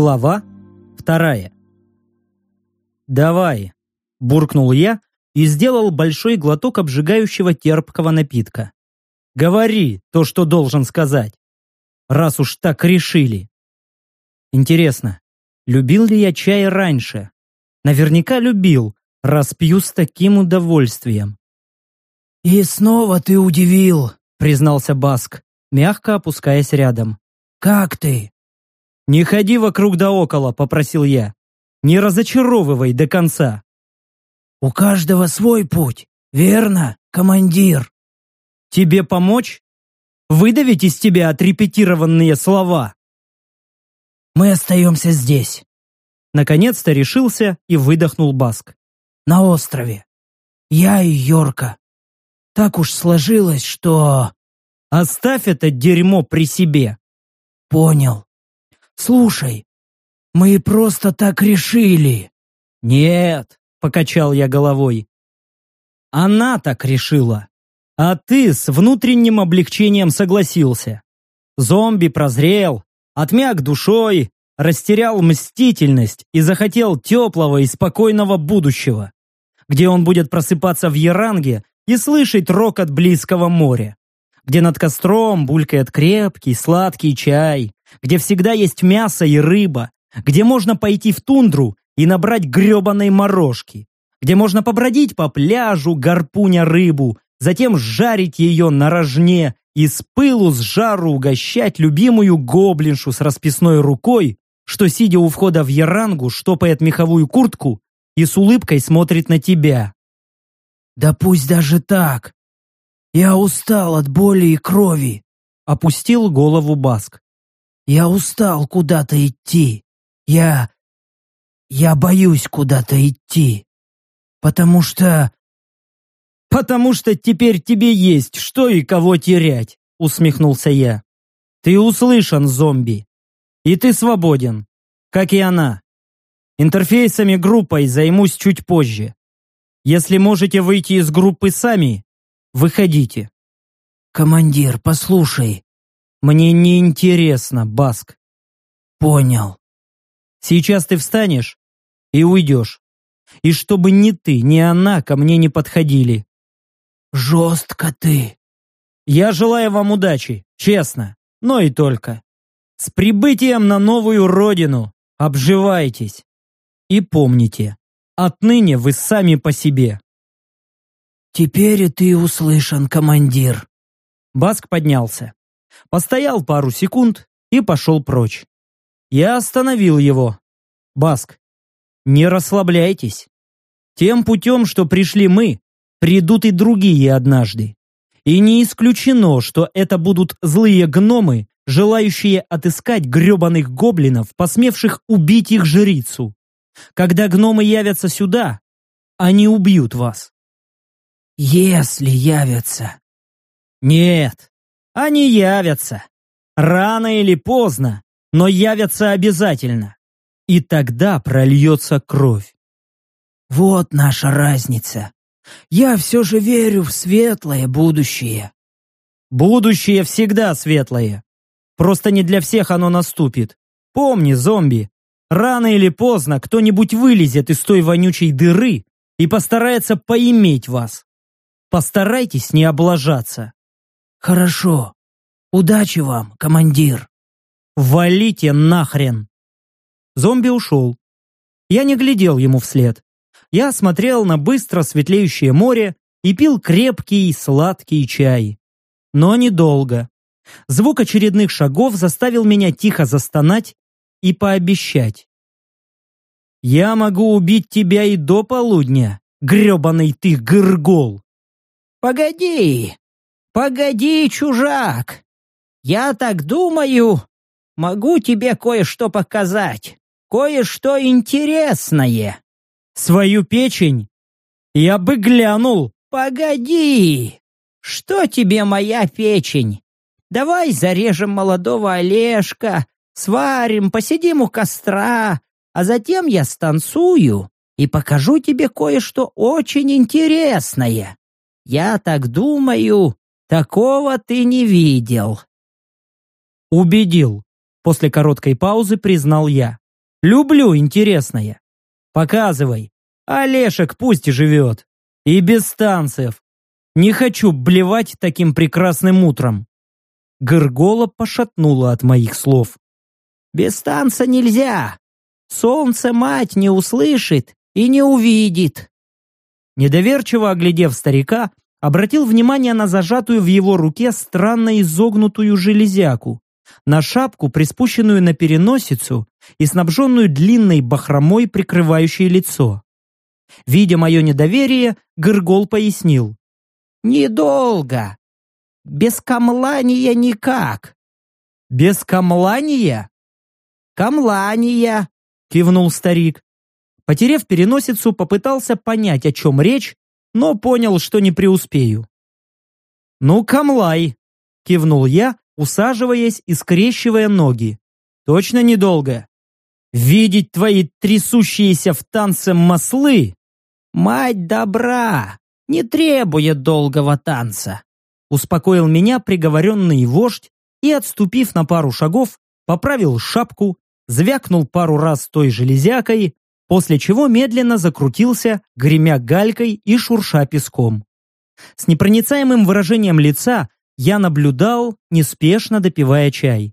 Глава вторая. «Давай», – буркнул я и сделал большой глоток обжигающего терпкого напитка. «Говори то, что должен сказать, раз уж так решили». Интересно, любил ли я чай раньше? Наверняка любил, раз пью с таким удовольствием. «И снова ты удивил», — признался Баск, мягко опускаясь рядом. «Как ты?» «Не ходи вокруг да около», — попросил я. «Не разочаровывай до конца». «У каждого свой путь, верно, командир?» «Тебе помочь? Выдавить из тебя отрепетированные слова?» «Мы остаемся здесь». Наконец-то решился и выдохнул Баск. «На острове. Я и Йорка. Так уж сложилось, что...» «Оставь это дерьмо при себе!» «Понял. Слушай, мы просто так решили». «Нет», — покачал я головой. «Она так решила. А ты с внутренним облегчением согласился. Зомби прозрел, отмяк душой, растерял мстительность и захотел теплого и спокойного будущего, где он будет просыпаться в Яранге и слышать рокот близкого моря, где над костром булькает крепкий сладкий чай, где всегда есть мясо и рыба, где можно пойти в тундру и набрать гребаной морожки, где можно побродить по пляжу, гарпуня рыбу, затем жарить ее на рожне и с пылу с жару угощать любимую гоблиншу с расписной рукой, что, сидя у входа в ярангу, штопает меховую куртку и с улыбкой смотрит на тебя. «Да пусть даже так! Я устал от боли и крови!» Опустил голову Баск. Я устал куда-то идти. Я... Я боюсь куда-то идти. Потому что... Потому что теперь тебе есть что и кого терять, усмехнулся я. Ты услышан, зомби. И ты свободен, как и она. Интерфейсами группой займусь чуть позже. Если можете выйти из группы сами, выходите. Командир, послушай, мне не интересно, Баск. Понял. Сейчас ты встанешь и уйдешь. И чтобы ни ты, ни она ко мне не подходили. Жестко ты. Я желаю вам удачи, честно, но и только. С прибытием на новую родину. Обживайтесь. И помните, отныне вы сами по себе. Теперь и ты услышан, командир. Баск поднялся постоял пару секунд и пошел прочь. Я остановил его. «Баск, не расслабляйтесь. Тем путем, что пришли мы, придут и другие однажды. И не исключено, что это будут злые гномы, желающие отыскать гребаных гоблинов, посмевших убить их жрицу. Когда гномы явятся сюда, они убьют вас. Если явятся. Нет, они явятся. Рано или поздно, но явятся обязательно. И тогда прольется кровь. Вот наша разница. Я все же верю в светлое будущее. Будущее всегда светлое. Просто не для всех оно наступит. Помни, зомби, рано или поздно кто-нибудь вылезет из той вонючей дыры и постарается поиметь вас. Постарайтесь не облажаться. «Хорошо. Удачи вам, командир!» «Валите нахрен!» Зомби ушел. Я не глядел ему вслед. Я смотрел на быстро светлеющее море и пил крепкий сладкий чай. Но недолго. Звук очередных шагов заставил меня тихо застонать и пообещать. «Я могу убить тебя и до полудня, гребаный ты гыргол!» «Погоди!» «Погоди, чужак! Я так думаю, могу тебе кое-что показать, кое-что интересное». «Свою печень? Я бы глянул!» «Погоди! Что тебе моя печень? Давай зарежем молодого Олежка, сварим, посидим у костра, а затем я станцую и покажу тебе кое-что очень интересное. Я так думаю, Такого ты не видел. Убедил. После короткой паузы признал я. Люблю интересное. Показывай. Олешек пусть живет. И без танцев. Не хочу блевать таким прекрасным утром. Гыргола пошатнула от моих слов. Без танца нельзя. Солнце мать не услышит и не увидит. Недоверчиво оглядев старика, обратил внимание на зажатую в его руке странно изогнутую железяку, на шапку, приспущенную на переносицу и снабженную длинной бахромой, прикрывающей лицо. Видя мое недоверие, Гыргол пояснил. «Недолго. Без камлания никак». «Без камлания?» «Камлания», — кивнул старик. Потерев переносицу, попытался понять, о чем речь, но понял, что не преуспею. «Ну, камлай!» — кивнул я, усаживаясь и скрещивая ноги. «Точно недолго? Видеть твои трясущиеся в танце маслы?» «Мать добра! Не требует долгого танца!» Успокоил меня приговоренный вождь и, отступив на пару шагов, поправил шапку, звякнул пару раз той железякой, после чего медленно закрутился, гремя галькой и шурша песком. С непроницаемым выражением лица я наблюдал, неспешно допивая чай.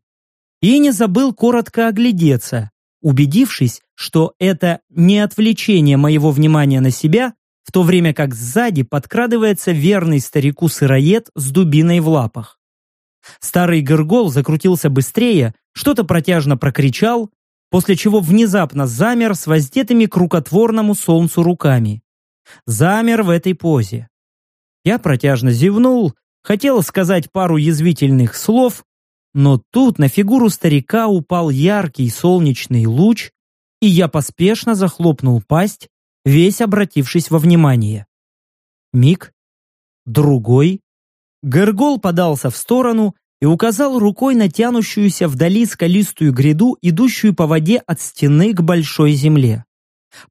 И не забыл коротко оглядеться, убедившись, что это не отвлечение моего внимания на себя, в то время как сзади подкрадывается верный старику сыроед с дубиной в лапах. Старый горгол закрутился быстрее, что-то протяжно прокричал, после чего внезапно замер с воздетыми к рукотворному солнцу руками. Замер в этой позе. Я протяжно зевнул, хотел сказать пару язвительных слов, но тут на фигуру старика упал яркий солнечный луч, и я поспешно захлопнул пасть, весь обратившись во внимание. Миг, другой. Гергол подался в сторону, и указал рукой на тянущуюся вдали скалистую гряду, идущую по воде от стены к большой земле.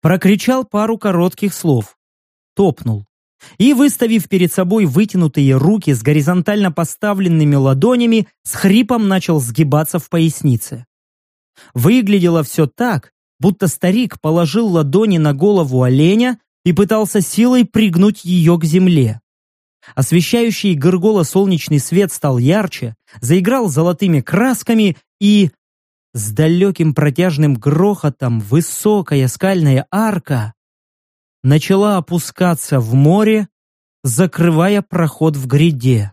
Прокричал пару коротких слов. Топнул. И, выставив перед собой вытянутые руки с горизонтально поставленными ладонями, с хрипом начал сгибаться в пояснице. Выглядело все так, будто старик положил ладони на голову оленя и пытался силой пригнуть ее к земле. Освещающий горгола солнечный свет стал ярче, заиграл золотыми красками и... С далеким протяжным грохотом высокая скальная арка начала опускаться в море, закрывая проход в гряде.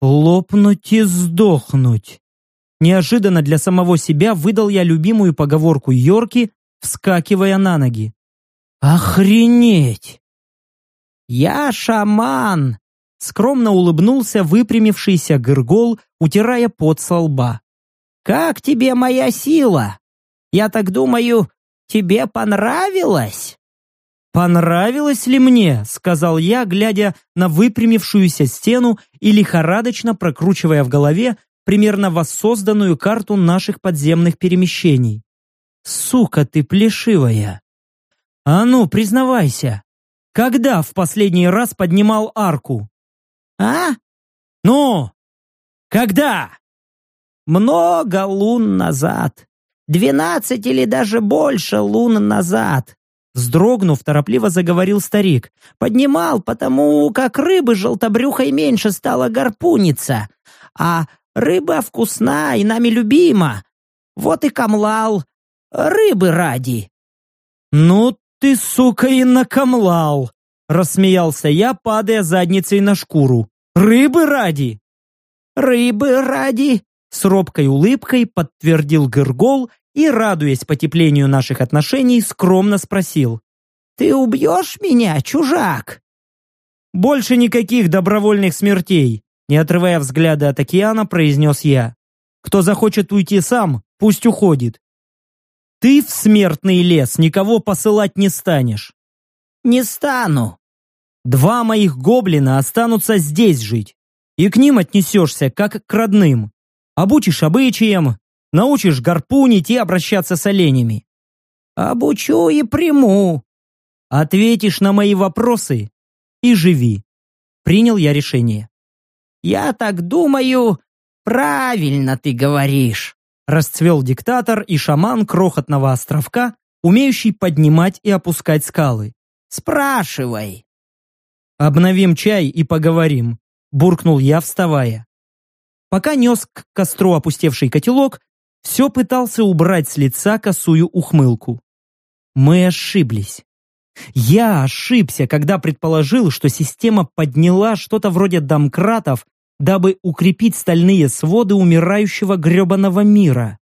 «Лопнуть и сдохнуть!» Неожиданно для самого себя выдал я любимую поговорку Йорки, вскакивая на ноги. «Охренеть!» «Я шаман!» — скромно улыбнулся выпрямившийся Гыргол, утирая пот со лба. «Как тебе моя сила? Я так думаю, тебе понравилось?» «Понравилось ли мне?» — сказал я, глядя на выпрямившуюся стену и лихорадочно прокручивая в голове примерно воссозданную карту наших подземных перемещений. «Сука ты плешивая!» «А ну, признавайся, когда в последний раз поднимал арку? А? Ну? Когда? Много лун назад. Двенадцать или даже больше лун назад. Вздрогнув, торопливо заговорил старик. Поднимал, потому как рыбы желтобрюхой меньше стало гарпуниться. А рыба вкусна и нами любима. Вот и камлал. Рыбы ради. Ну ты, сука, и накомлал!» Рассмеялся я, падая задницей на шкуру. «Рыбы ради!» «Рыбы ради!» С робкой улыбкой подтвердил Гыргол и, радуясь потеплению наших отношений, скромно спросил. «Ты убьешь меня, чужак?» «Больше никаких добровольных смертей!» Не отрывая взгляда от океана, произнес я. «Кто захочет уйти сам, пусть уходит. Ты в смертный лес никого посылать не станешь. Не стану. Два моих гоблина останутся здесь жить. И к ним отнесешься, как к родным. Обучишь обычаям, научишь гарпунить и обращаться с оленями. Обучу и приму. Ответишь на мои вопросы и живи. Принял я решение. Я так думаю, правильно ты говоришь. Расцвел диктатор и шаман крохотного островка, умеющий поднимать и опускать скалы. «Спрашивай!» «Обновим чай и поговорим», – буркнул я, вставая. Пока нес к костру опустевший котелок, все пытался убрать с лица косую ухмылку. Мы ошиблись. Я ошибся, когда предположил, что система подняла что-то вроде домкратов, дабы укрепить стальные своды умирающего гребаного мира.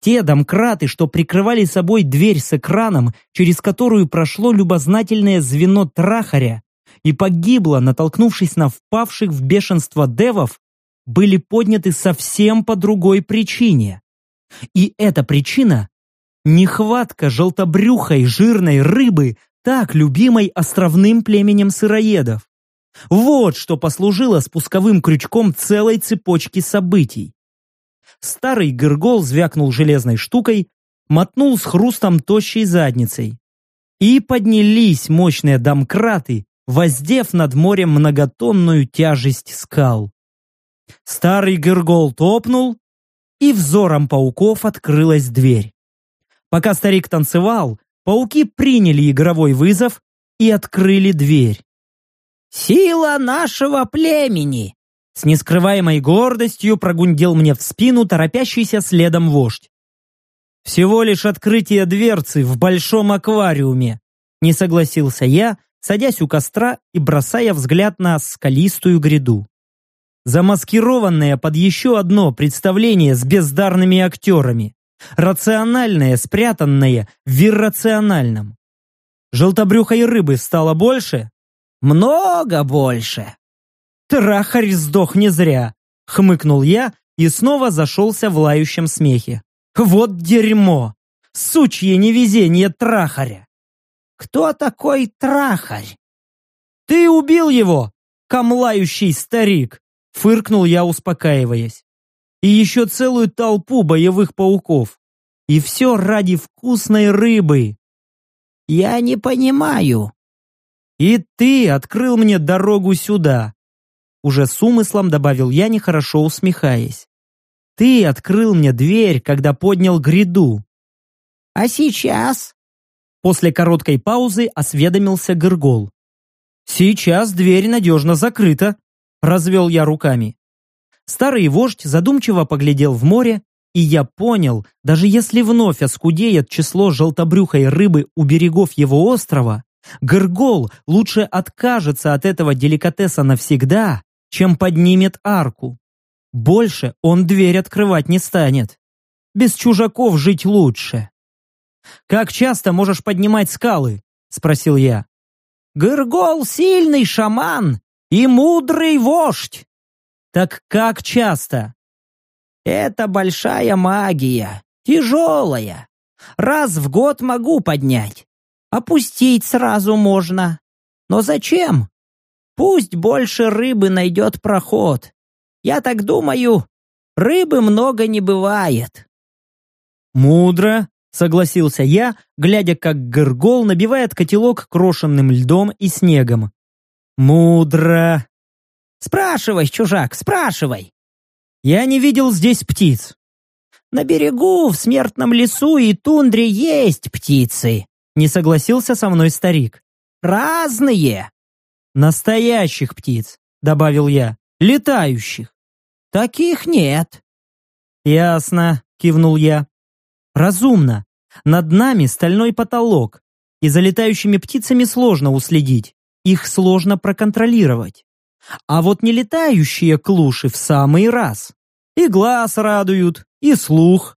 Те домкраты, что прикрывали собой дверь с экраном, через которую прошло любознательное звено трахаря и погибло, натолкнувшись на впавших в бешенство девов, были подняты совсем по другой причине. И эта причина – нехватка желтобрюхой жирной рыбы, так любимой островным племенем сыроедов. Вот что послужило спусковым крючком целой цепочки событий. Старый Гыргол звякнул железной штукой, мотнул с хрустом тощей задницей. И поднялись мощные домкраты, воздев над морем многотонную тяжесть скал. Старый Гыргол топнул, и взором пауков открылась дверь. Пока старик танцевал, пауки приняли игровой вызов и открыли дверь. «Сила нашего племени!» С нескрываемой гордостью прогундел мне в спину торопящийся следом вождь. «Всего лишь открытие дверцы в большом аквариуме», не согласился я, садясь у костра и бросая взгляд на скалистую гряду. Замаскированное под еще одно представление с бездарными актерами. Рациональное, спрятанное в иррациональном. Желтобрюхой рыбы стало больше? Много больше. Трахарь сдох не зря, хмыкнул я и снова зашелся в лающем смехе. Вот дерьмо! Сучье невезение трахаря! Кто такой трахарь? Ты убил его, камлающий старик! Фыркнул я, успокаиваясь. И еще целую толпу боевых пауков. И все ради вкусной рыбы. Я не понимаю. И ты открыл мне дорогу сюда. Уже с умыслом добавил я, нехорошо усмехаясь. Ты открыл мне дверь, когда поднял гряду. А сейчас? После короткой паузы осведомился Гыргол. Сейчас дверь надежно закрыта, Развел я руками. Старый вождь задумчиво поглядел в море, и я понял, даже если вновь оскудеет число желтобрюхой рыбы у берегов его острова, Гыргол лучше откажется от этого деликатеса навсегда, чем поднимет арку. Больше он дверь открывать не станет. Без чужаков жить лучше. «Как часто можешь поднимать скалы?» — спросил я. «Гыргол — сильный шаман и мудрый вождь. Так как часто? Это большая магия, тяжелая. Раз в год могу поднять. Опустить сразу можно. Но зачем? Пусть больше рыбы найдет проход. Я так думаю, рыбы много не бывает. Мудро, согласился я, глядя, как Гыргол набивает котелок крошенным льдом и снегом. Мудро. Спрашивай, чужак, спрашивай. Я не видел здесь птиц. На берегу, в смертном лесу и тундре есть птицы. Не согласился со мной старик. Разные. Настоящих птиц, добавил я. Летающих. Таких нет. Ясно, кивнул я. Разумно. Над нами стальной потолок, и за летающими птицами сложно уследить их сложно проконтролировать. А вот не летающие клуши в самый раз. И глаз радуют, и слух.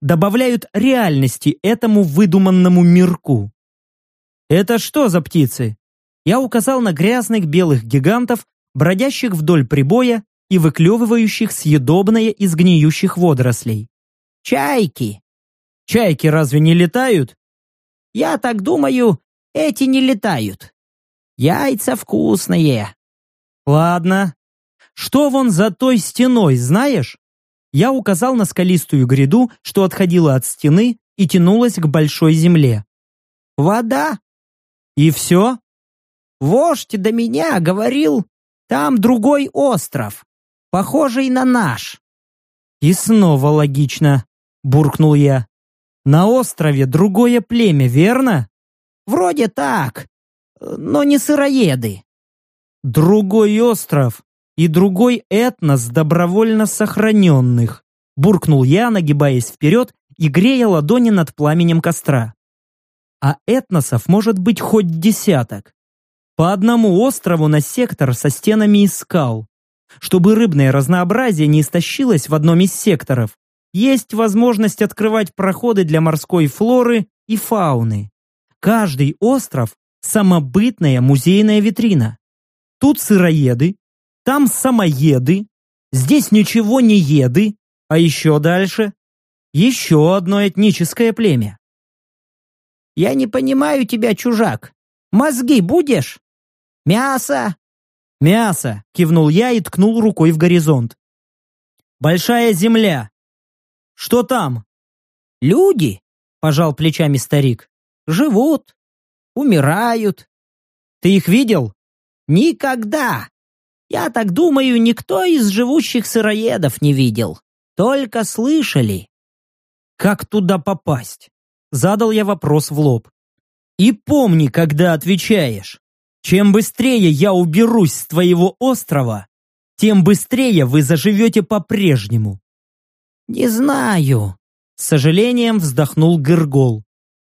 Добавляют реальности этому выдуманному мирку. Это что за птицы? Я указал на грязных белых гигантов, бродящих вдоль прибоя и выклевывающих съедобное из гниющих водорослей. Чайки. Чайки разве не летают? Я так думаю, эти не летают. Яйца вкусные. Ладно. Что вон за той стеной, знаешь? Я указал на скалистую гряду, что отходила от стены и тянулась к большой земле. Вода. И все? Вождь до меня говорил, там другой остров, похожий на наш. И снова логично, буркнул я. «На острове другое племя, верно?» «Вроде так, но не сыроеды». «Другой остров и другой этнос добровольно сохраненных», буркнул я, нагибаясь вперед и грея ладони над пламенем костра. А этносов может быть хоть десяток. По одному острову на сектор со стенами из скал. Чтобы рыбное разнообразие не истощилось в одном из секторов, есть возможность открывать проходы для морской флоры и фауны. Каждый остров – самобытная музейная витрина. Тут сыроеды, там самоеды, здесь ничего не еды, а еще дальше – еще одно этническое племя. «Я не понимаю тебя, чужак. Мозги будешь? Мясо?» «Мясо!» – кивнул я и ткнул рукой в горизонт. «Большая земля! Что там?» «Люди!» – пожал плечами старик. «Живут, умирают». «Ты их видел?» «Никогда! Я так думаю, никто из живущих сыроедов не видел. Только слышали». «Как туда попасть?» – задал я вопрос в лоб. «И помни, когда отвечаешь. Чем быстрее я уберусь с твоего острова, тем быстрее вы заживете по-прежнему. «Не знаю», — с сожалением вздохнул Гыргол.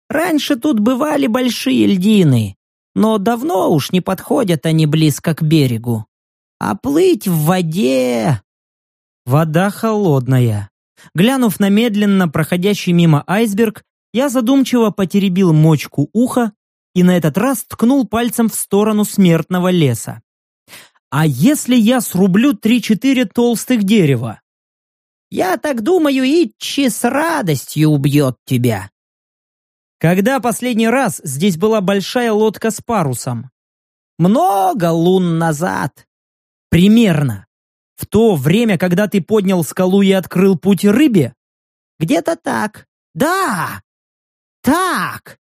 «Раньше тут бывали большие льдины, но давно уж не подходят они близко к берегу. А плыть в воде...» Вода холодная. Глянув на медленно проходящий мимо айсберг, я задумчиво потеребил мочку уха и на этот раз ткнул пальцем в сторону смертного леса. «А если я срублю три-четыре толстых дерева? Я так думаю, Итчи с радостью убьет тебя. Когда последний раз здесь была большая лодка с парусом? Много лун назад. Примерно. В то время, когда ты поднял скалу и открыл путь рыбе? Где-то так. Да. Так.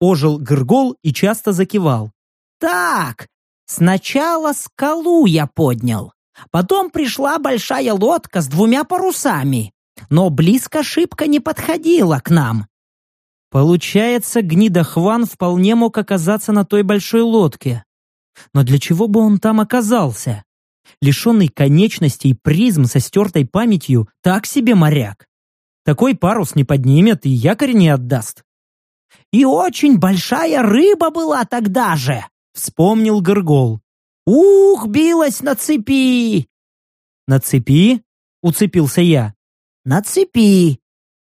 Ожил Гыргол и часто закивал. Так. Сначала скалу я поднял. Потом пришла большая лодка с двумя парусами, но близко шибко не подходила к нам. Получается, гнида Хван вполне мог оказаться на той большой лодке. Но для чего бы он там оказался? Лишенный конечностей призм со стертой памятью, так себе моряк. Такой парус не поднимет и якорь не отдаст. «И очень большая рыба была тогда же!» — вспомнил Горгол. «Ух, билась на цепи!» «На цепи?» — уцепился я. «На цепи.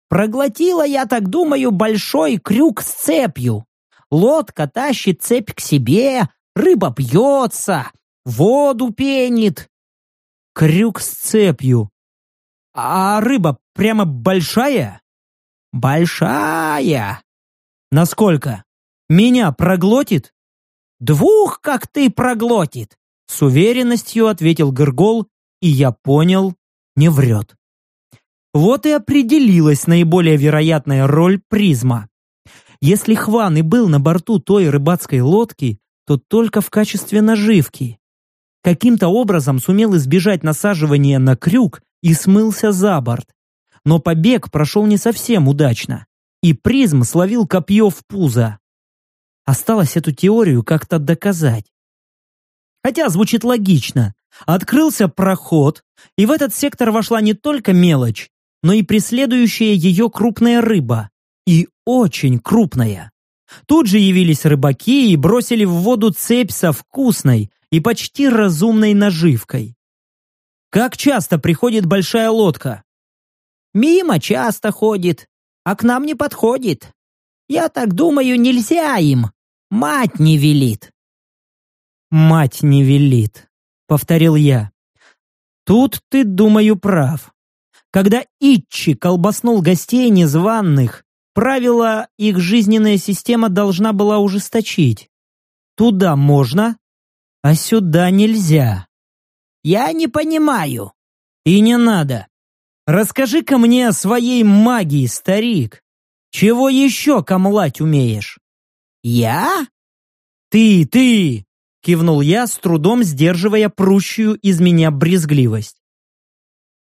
Проглотила, я так думаю, большой крюк с цепью. Лодка тащит цепь к себе, рыба бьется, воду пенит». «Крюк с цепью. А рыба прямо большая?» «Большая». «Насколько? Меня проглотит?» Двух, как ты, проглотит!» С уверенностью ответил Гыргол, и я понял, не врет. Вот и определилась наиболее вероятная роль призма. Если Хван и был на борту той рыбацкой лодки, то только в качестве наживки. Каким-то образом сумел избежать насаживания на крюк и смылся за борт. Но побег прошел не совсем удачно, и призм словил копье в пузо. Осталось эту теорию как-то доказать. Хотя звучит логично. Открылся проход, и в этот сектор вошла не только мелочь, но и преследующая ее крупная рыба. И очень крупная. Тут же явились рыбаки и бросили в воду цепь со вкусной и почти разумной наживкой. Как часто приходит большая лодка? Мимо часто ходит, а к нам не подходит. Я так думаю, нельзя им. Мать не велит. Мать не велит, повторил я. Тут ты, думаю, прав. Когда Итчи колбаснул гостей незваных, правила их жизненная система должна была ужесточить. Туда можно, а сюда нельзя. Я не понимаю. И не надо. Расскажи-ка мне о своей магии, старик. Чего еще камлать умеешь? «Я?» «Ты, ты!» — кивнул я, с трудом сдерживая прущую из меня брезгливость.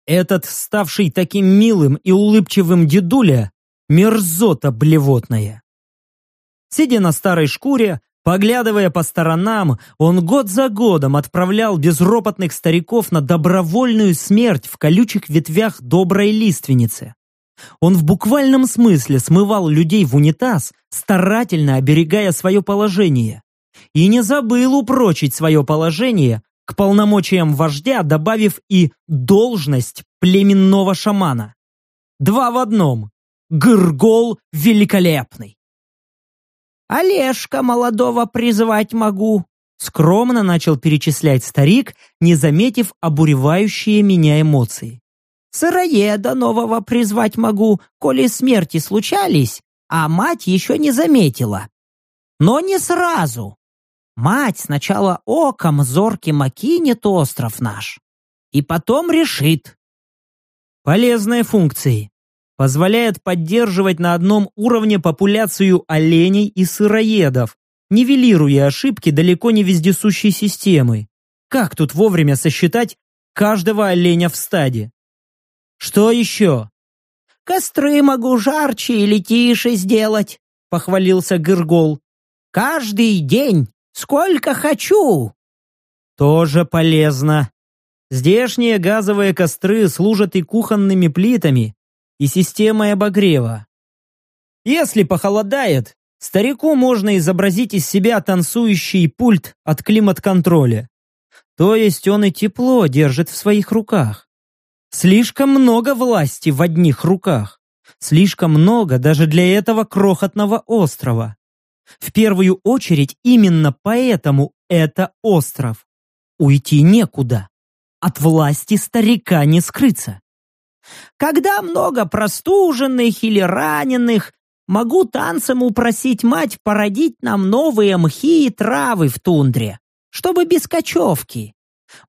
Этот, ставший таким милым и улыбчивым дедуля, мерзота блевотная. Сидя на старой шкуре, поглядывая по сторонам, он год за годом отправлял безропотных стариков на добровольную смерть в колючих ветвях доброй лиственницы. Он в буквальном смысле смывал людей в унитаз, старательно оберегая свое положение. И не забыл упрочить свое положение, к полномочиям вождя добавив и должность племенного шамана. Два в одном. Гыргол великолепный. «Олежка молодого призывать могу», скромно начал перечислять старик, не заметив обуревающие меня эмоции. «Сыроеда нового призвать могу, коли смерти случались, а мать еще не заметила. Но не сразу. Мать сначала оком зорким окинет остров наш, и потом решит. Полезные функции. Позволяет поддерживать на одном уровне популяцию оленей и сыроедов, нивелируя ошибки далеко не вездесущей системы. Как тут вовремя сосчитать каждого оленя в стаде? Что еще? «Костры могу жарче или тише сделать», — похвалился Гыргол. «Каждый день Сколько хочу!» «Тоже полезно. Здешние газовые костры служат и кухонными плитами, и системой обогрева. Если похолодает, старику можно изобразить из себя танцующий пульт от климат-контроля. То есть он и тепло держит в своих руках. Слишком много власти в одних руках. Слишком много даже для этого крохотного острова. В первую очередь именно поэтому это остров. Уйти некуда. От власти старика не скрыться. Когда много простуженных или раненых, могу танцем упросить мать породить нам новые мхи и травы в тундре, чтобы без кочевки.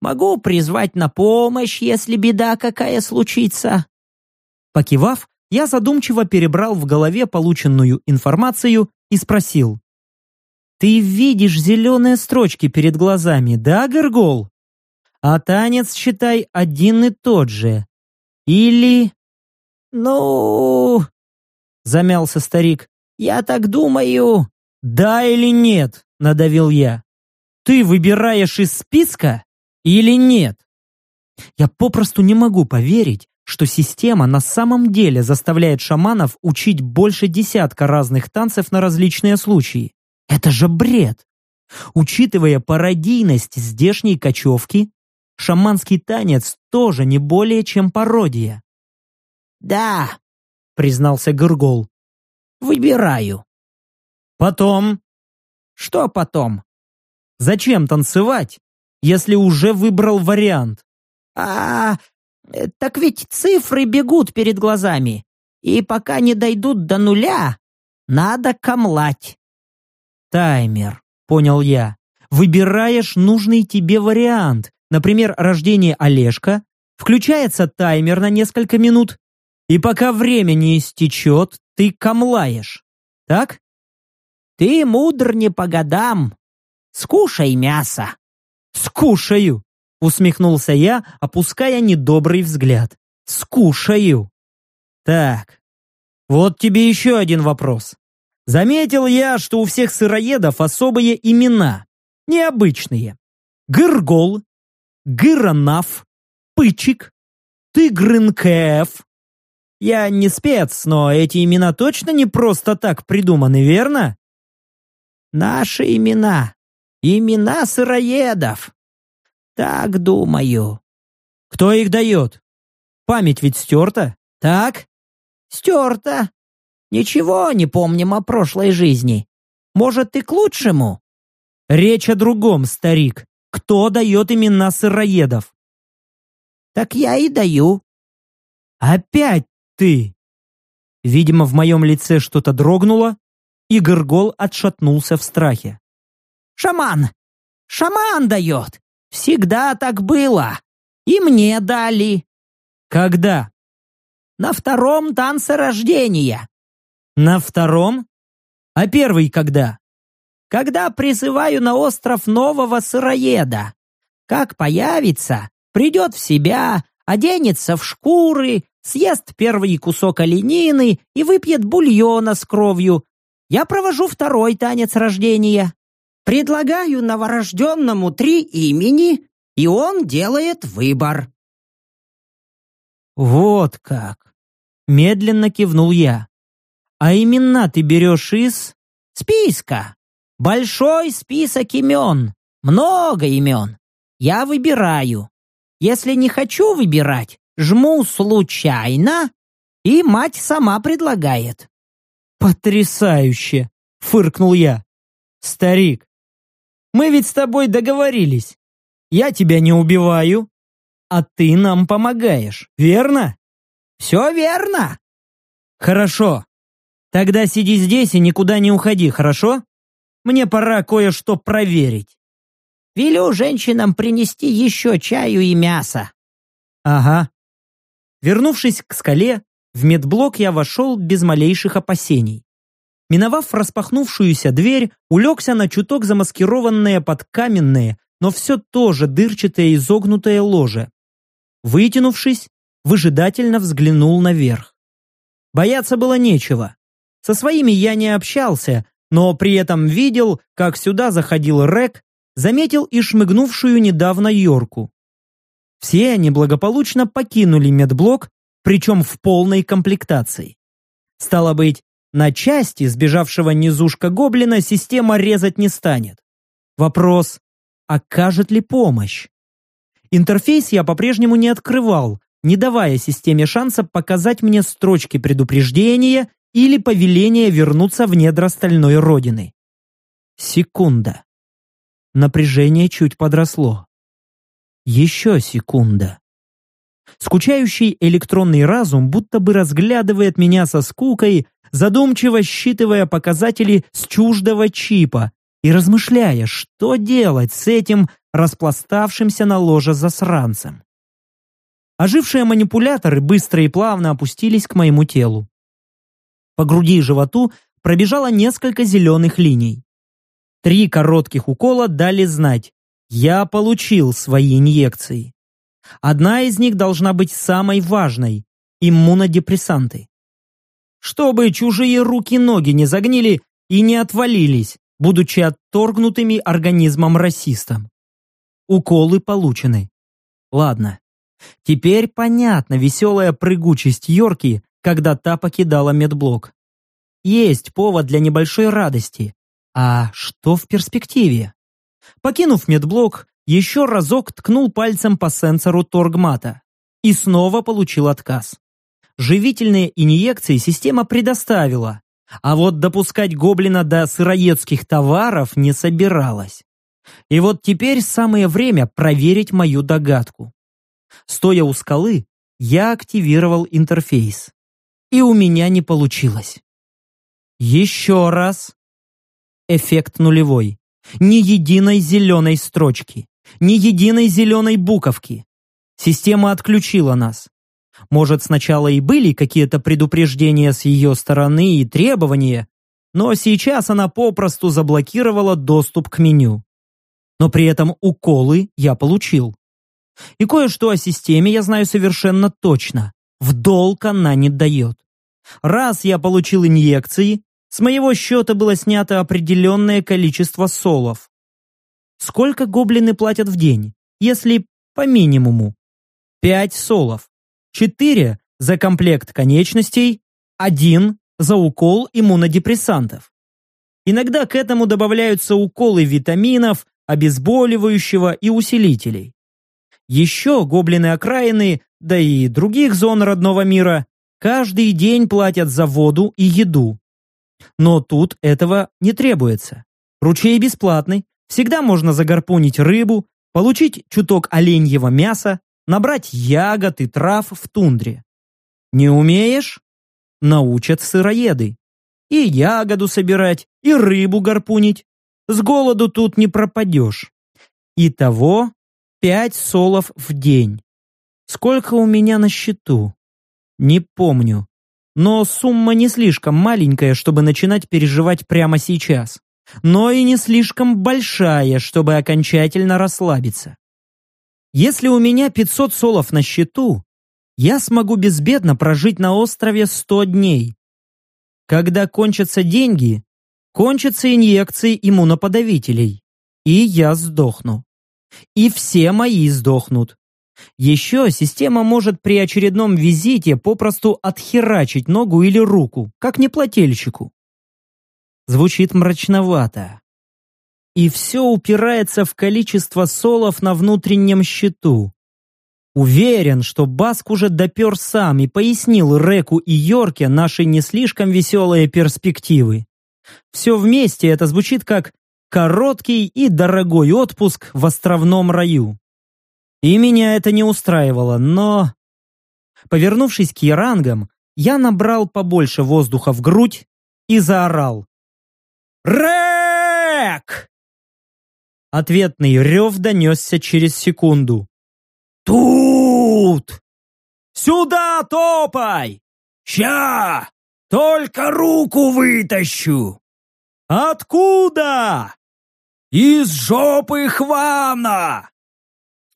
Могу призвать на помощь, если беда какая случится. Покивав, я задумчиво перебрал в голове полученную информацию и спросил. «Ты видишь зеленые строчки перед глазами, да, Гергол? А танец, считай, один и тот же. Или...» «Ну...» — замялся старик. «Я так думаю...» «Да или нет?» — надавил я. «Ты выбираешь из списка или нет?» Я попросту не могу поверить, что система на самом деле заставляет шаманов учить больше десятка разных танцев на различные случаи. Это же бред! Учитывая пародийность здешней кочевки, шаманский танец тоже не более чем пародия. «Да», — признался Гыргол, — «выбираю». «Потом?» «Что потом?» «Зачем танцевать, если уже выбрал вариант?» «А, Э, так ведь цифры бегут перед глазами, и пока не дойдут до нуля, надо камлать. Таймер, понял я. Выбираешь нужный тебе вариант, например, рождение Олежка, включается таймер на несколько минут, и пока время не истечет, ты камлаешь. Так? Ты мудр не по годам. Скушай мясо. Скушаю. Усмехнулся я, опуская недобрый взгляд. Скушаю. Так, вот тебе еще один вопрос. Заметил я, что у всех сыроедов особые имена. Необычные. Гыргол, Гыронаф, Пычик, Тыгрынкэф. Я не спец, но эти имена точно не просто так придуманы, верно? Наши имена. Имена сыроедов. Так думаю. Кто их дает? Память ведь стерта, так? Стерта. Ничего не помним о прошлой жизни. Может, и к лучшему? Речь о другом, старик. Кто дает имена сыроедов? Так я и даю. Опять ты. Видимо, в моем лице что-то дрогнуло, и Горгол отшатнулся в страхе. «Шаман! Шаман дает! Всегда так было. И мне дали. Когда? На втором танце рождения. На втором? А первый когда? Когда призываю на остров нового сыроеда. Как появится, придет в себя, оденется в шкуры, съест первый кусок оленины и выпьет бульона с кровью. Я провожу второй танец рождения. Предлагаю новорожденному три имени, и он делает выбор. Вот как. Медленно кивнул я. А имена ты берешь из... Списка. Большой список имен. Много имен. Я выбираю. Если не хочу выбирать, жму случайно, и мать сама предлагает. Потрясающе! Фыркнул я. Старик, мы ведь с тобой договорились. Я тебя не убиваю, а ты нам помогаешь, верно? Все верно. Хорошо. Тогда сиди здесь и никуда не уходи, хорошо? Мне пора кое-что проверить. Велю женщинам принести еще чаю и мясо. Ага. Вернувшись к скале, в медблок я вошел без малейших опасений. Миновав распахнувшуюся дверь, улегся на чуток замаскированное под каменное, но все то же дырчатое изогнутое ложе. Вытянувшись, выжидательно взглянул наверх. Бояться было нечего. Со своими я не общался, но при этом видел, как сюда заходил Рек, заметил и шмыгнувшую недавно Йорку. Все они благополучно покинули медблок, причем в полной комплектации. Стало быть, на части сбежавшего низушка гоблина система резать не станет. Вопрос, окажет ли помощь? Интерфейс я по-прежнему не открывал, не давая системе шанса показать мне строчки предупреждения или повеления вернуться в недра стальной родины. Секунда. Напряжение чуть подросло. Еще секунда. Скучающий электронный разум будто бы разглядывает меня со скукой, задумчиво считывая показатели с чуждого чипа и размышляя, что делать с этим распластавшимся на ложе засранцем. Ожившие манипуляторы быстро и плавно опустились к моему телу. По груди и животу пробежало несколько зеленых линий. Три коротких укола дали знать, я получил свои инъекции. Одна из них должна быть самой важной – иммунодепрессанты. Чтобы чужие руки-ноги не загнили и не отвалились, будучи отторгнутыми организмом-расистом. Уколы получены. Ладно. Теперь понятна веселая прыгучесть Йорки, когда та покидала медблок. Есть повод для небольшой радости. А что в перспективе? Покинув медблок, еще разок ткнул пальцем по сенсору торгмата и снова получил отказ. Живительные инъекции система предоставила, а вот допускать гоблина до сыроедских товаров не собиралась. И вот теперь самое время проверить мою догадку. Стоя у скалы, я активировал интерфейс. И у меня не получилось. Еще раз. Эффект нулевой. Ни единой зеленой строчки ни единой зеленой буковки. Система отключила нас. Может, сначала и были какие-то предупреждения с ее стороны и требования, но сейчас она попросту заблокировала доступ к меню. Но при этом уколы я получил. И кое-что о системе я знаю совершенно точно. В долг она не дает. Раз я получил инъекции, с моего счета было снято определенное количество солов. Сколько гоблины платят в день, если по минимуму? Пять солов. Четыре за комплект конечностей, один за укол иммунодепрессантов. Иногда к этому добавляются уколы витаминов, обезболивающего и усилителей. Еще гоблины окраины, да и других зон родного мира, каждый день платят за воду и еду. Но тут этого не требуется. Ручей бесплатный, Всегда можно загарпунить рыбу, получить чуток оленьего мяса, набрать ягод и трав в тундре. Не умеешь? Научат сыроеды. И ягоду собирать, и рыбу гарпунить. С голоду тут не пропадешь. Итого пять солов в день. Сколько у меня на счету? Не помню. Но сумма не слишком маленькая, чтобы начинать переживать прямо сейчас но и не слишком большая, чтобы окончательно расслабиться. Если у меня 500 солов на счету, я смогу безбедно прожить на острове 100 дней. Когда кончатся деньги, кончатся инъекции иммуноподавителей, и я сдохну. И все мои сдохнут. Еще система может при очередном визите попросту отхерачить ногу или руку, как неплательщику. Звучит мрачновато. И все упирается в количество солов на внутреннем счету. Уверен, что Баск уже допер сам и пояснил Реку и Йорке наши не слишком веселые перспективы. Все вместе это звучит как короткий и дорогой отпуск в островном раю. И меня это не устраивало, но... Повернувшись к ярангам, я набрал побольше воздуха в грудь и заорал. «Рэк!» Ответный рев донесся через секунду. «Тут! Сюда топай! Ща! Только руку вытащу!» «Откуда?» «Из жопы Хвана!»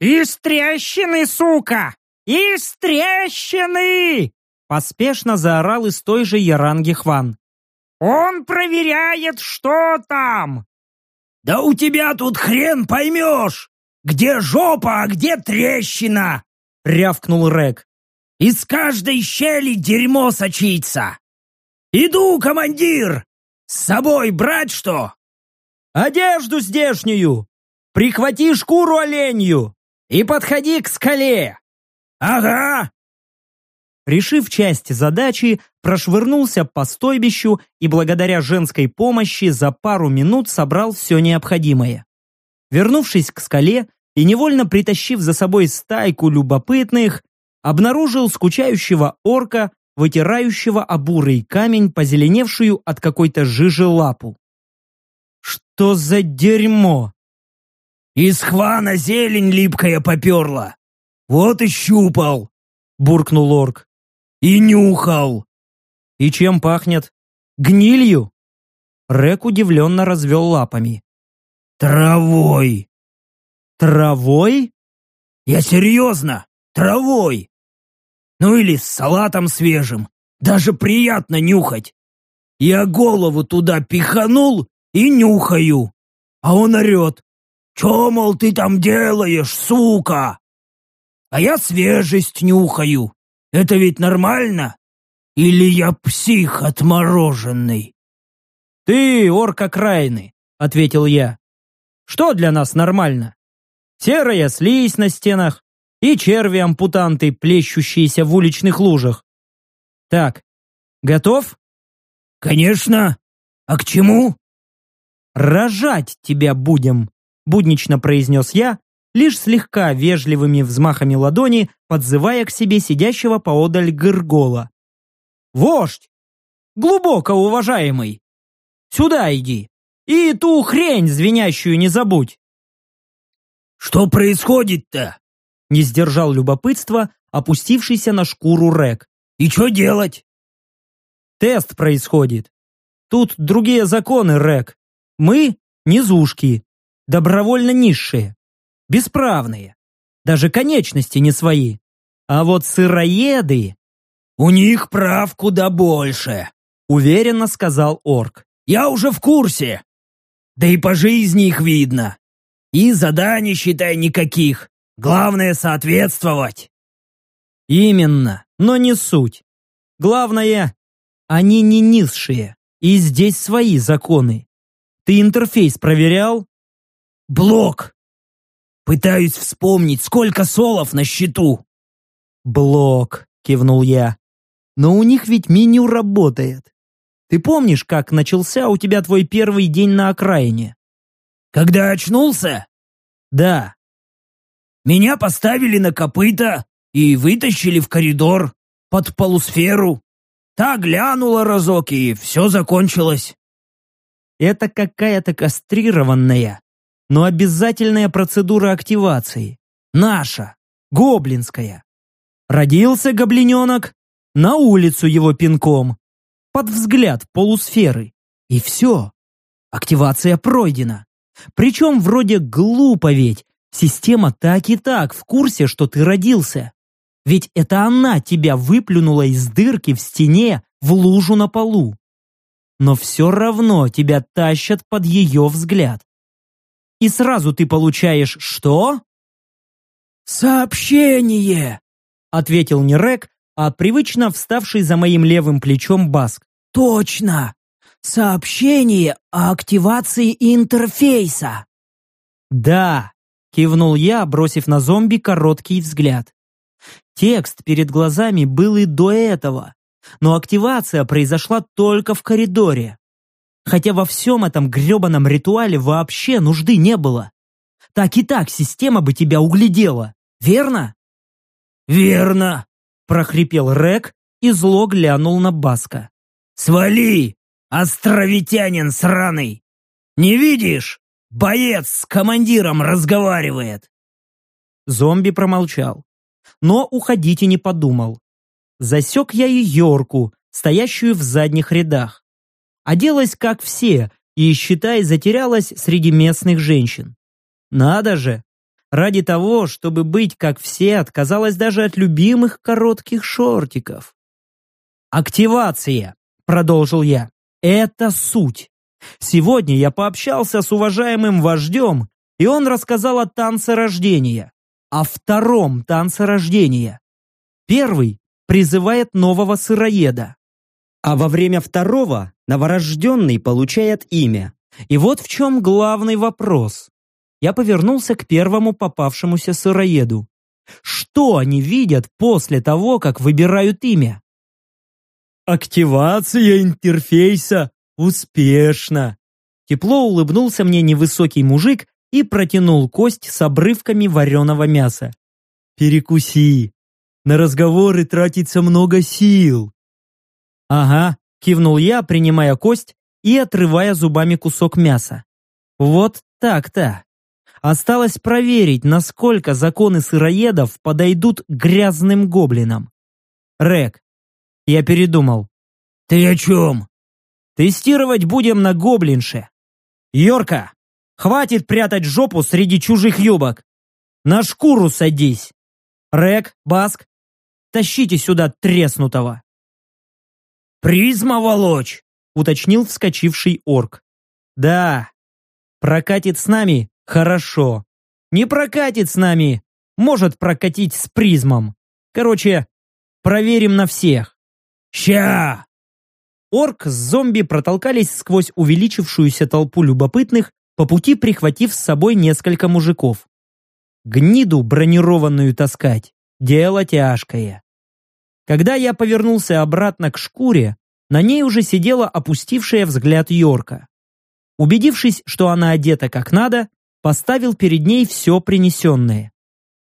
«Из трещины, сука! Из трещины!» Поспешно заорал из той же Яранги Хван. «Он проверяет, что там!» «Да у тебя тут хрен поймешь! Где жопа, а где трещина?» — рявкнул Рек. «Из каждой щели дерьмо сочится! Иду, командир! С собой брать что?» «Одежду здешнюю! Прихвати шкуру оленью! И подходи к скале!» «Ага!» Решив часть задачи, прошвырнулся по стойбищу и благодаря женской помощи за пару минут собрал все необходимое. Вернувшись к скале и невольно притащив за собой стайку любопытных, обнаружил скучающего орка, вытирающего обурый камень, позеленевшую от какой-то жижи лапу. «Что за дерьмо?» Из хвана зелень липкая поперла. Вот и щупал, буркнул орк. И нюхал. И чем пахнет? Гнилью? Рек удивленно развел лапами. Травой. Травой? Я серьезно, травой. Ну или с салатом свежим. Даже приятно нюхать. Я голову туда пиханул и нюхаю. А он орет. Че, мол, ты там делаешь, сука? А я свежесть нюхаю. Это ведь нормально? Или я псих отмороженный? Ты орк окраины, ответил я. Что для нас нормально? Серая слизь на стенах и черви-ампутанты, плещущиеся в уличных лужах. Так, готов? Конечно. А к чему? Рожать тебя будем буднично произнес я, лишь слегка вежливыми взмахами ладони подзывая к себе сидящего поодаль Гыргола. «Вождь! Глубоко уважаемый! Сюда иди! И ту хрень звенящую не забудь!» «Что происходит-то?» Не сдержал любопытства, опустившийся на шкуру Рек. «И что делать?» «Тест происходит. Тут другие законы, Рек. Мы — низушки добровольно низшие, бесправные, даже конечности не свои. А вот сыроеды... «У них прав куда больше», — уверенно сказал орк. «Я уже в курсе. Да и по жизни их видно. И заданий, считай, никаких. Главное — соответствовать». «Именно, но не суть. Главное, они не низшие, и здесь свои законы. Ты интерфейс проверял?» Блок! Пытаюсь вспомнить, сколько солов на счету. Блок, кивнул я. Но у них ведь меню работает. Ты помнишь, как начался у тебя твой первый день на окраине? Когда очнулся? Да. Меня поставили на копыта и вытащили в коридор под полусферу. Та глянула разок, и все закончилось. Это какая-то кастрированная, но обязательная процедура активации. Наша, гоблинская. Родился гоблиненок, на улицу его пинком, под взгляд полусферы. И все. Активация пройдена. Причем вроде глупо ведь, Система так и так в курсе, что ты родился. Ведь это она тебя выплюнула из дырки в стене в лужу на полу. Но все равно тебя тащат под ее взгляд. И сразу ты получаешь что? «Сообщение!» — ответил не Рек, а привычно вставший за моим левым плечом Баск. «Точно! Сообщение о активации интерфейса!» «Да!» — кивнул я, бросив на зомби короткий взгляд. Текст перед глазами был и до этого, но активация произошла только в коридоре. Хотя во всем этом гребаном ритуале вообще нужды не было. Так и так система бы тебя углядела, верно? «Верно!» — прохрипел Рек и зло глянул на Баска. «Свали, островитянин сраный! Не видишь? Боец с командиром разговаривает!» Зомби промолчал, но уходить и не подумал. Засек я и Йорку, стоящую в задних рядах. Оделась, как все, и, считай, затерялась среди местных женщин. Надо же! Ради того, чтобы быть как все, отказалась даже от любимых коротких шортиков. «Активация!» — продолжил я. «Это суть. Сегодня я пообщался с уважаемым вождем, и он рассказал о танце рождения. О втором танце рождения. Первый призывает нового сыроеда. А во время второго новорожденный получает имя. И вот в чем главный вопрос я повернулся к первому попавшемуся сыроеду. Что они видят после того, как выбирают имя? Активация интерфейса успешна. Тепло улыбнулся мне невысокий мужик и протянул кость с обрывками вареного мяса. Перекуси. На разговоры тратится много сил. Ага, кивнул я, принимая кость и отрывая зубами кусок мяса. Вот так-то. Осталось проверить, насколько законы сыроедов подойдут грязным гоблинам. Рек, я передумал. Ты о чем? Тестировать будем на гоблинше. Йорка, хватит прятать жопу среди чужих юбок. На шкуру садись. Рек, Баск, тащите сюда треснутого. Призма волочь, уточнил вскочивший орк. Да, прокатит с нами Хорошо. Не прокатит с нами. Может прокатить с призмом. Короче, проверим на всех. Ща! Орк с зомби протолкались сквозь увеличившуюся толпу любопытных, по пути прихватив с собой несколько мужиков. Гниду бронированную таскать – дело тяжкое. Когда я повернулся обратно к шкуре, на ней уже сидела опустившая взгляд Йорка. Убедившись, что она одета как надо, поставил перед ней все принесенное.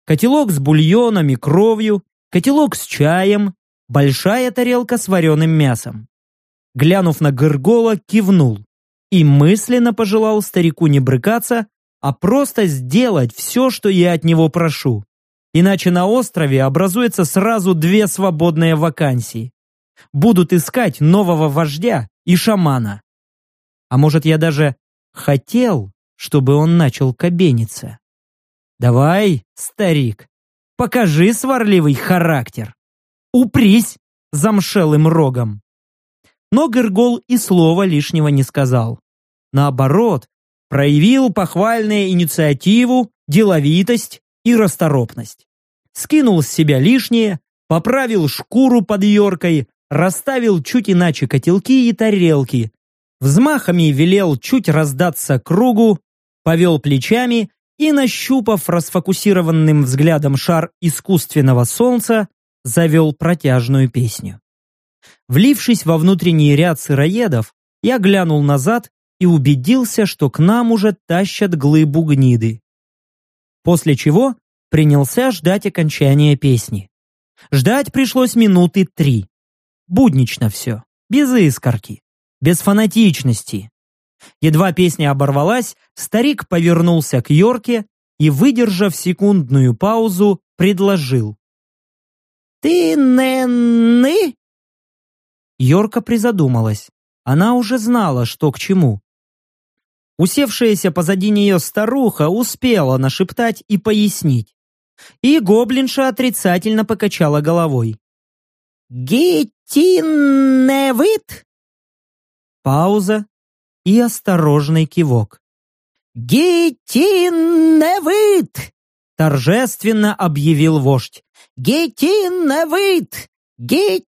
Котелок с бульоном и кровью, котелок с чаем, большая тарелка с вареным мясом. Глянув на Гыргола, кивнул и мысленно пожелал старику не брыкаться, а просто сделать все, что я от него прошу. Иначе на острове образуется сразу две свободные вакансии. Будут искать нового вождя и шамана. А может, я даже хотел чтобы он начал кабениться. «Давай, старик, покажи сварливый характер. Упрись замшелым рогом». Но Гергол и слова лишнего не сказал. Наоборот, проявил похвальную инициативу, деловитость и расторопность. Скинул с себя лишнее, поправил шкуру под Йоркой, расставил чуть иначе котелки и тарелки, взмахами велел чуть раздаться кругу, повел плечами и, нащупав расфокусированным взглядом шар искусственного солнца, завел протяжную песню. Влившись во внутренний ряд сыроедов, я глянул назад и убедился, что к нам уже тащат глыбу гниды. После чего принялся ждать окончания песни. Ждать пришлось минуты три. Буднично все, без искорки, без фанатичности, Едва песня оборвалась, старик повернулся к Йорке и, выдержав секундную паузу, предложил. «Ты Нэнны?» Йорка призадумалась. Она уже знала, что к чему. Усевшаяся позади нее старуха успела нашептать и пояснить. И гоблинша отрицательно покачала головой. «Гетиневит?» Пауза и осторожный кивок. «Гетиневит!» торжественно объявил вождь. «Гетиневит! Гетиневит!»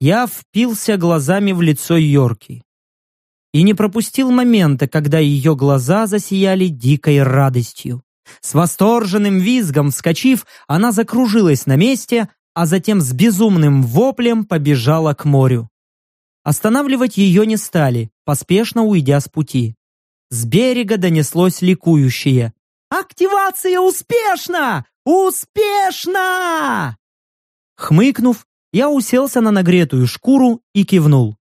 Я впился глазами в лицо Йорки и не пропустил момента, когда ее глаза засияли дикой радостью. С восторженным визгом вскочив, она закружилась на месте, а затем с безумным воплем побежала к морю. Останавливать ее не стали, поспешно уйдя с пути. С берега донеслось ликующее. «Активация успешна! Успешно!» Хмыкнув, я уселся на нагретую шкуру и кивнул.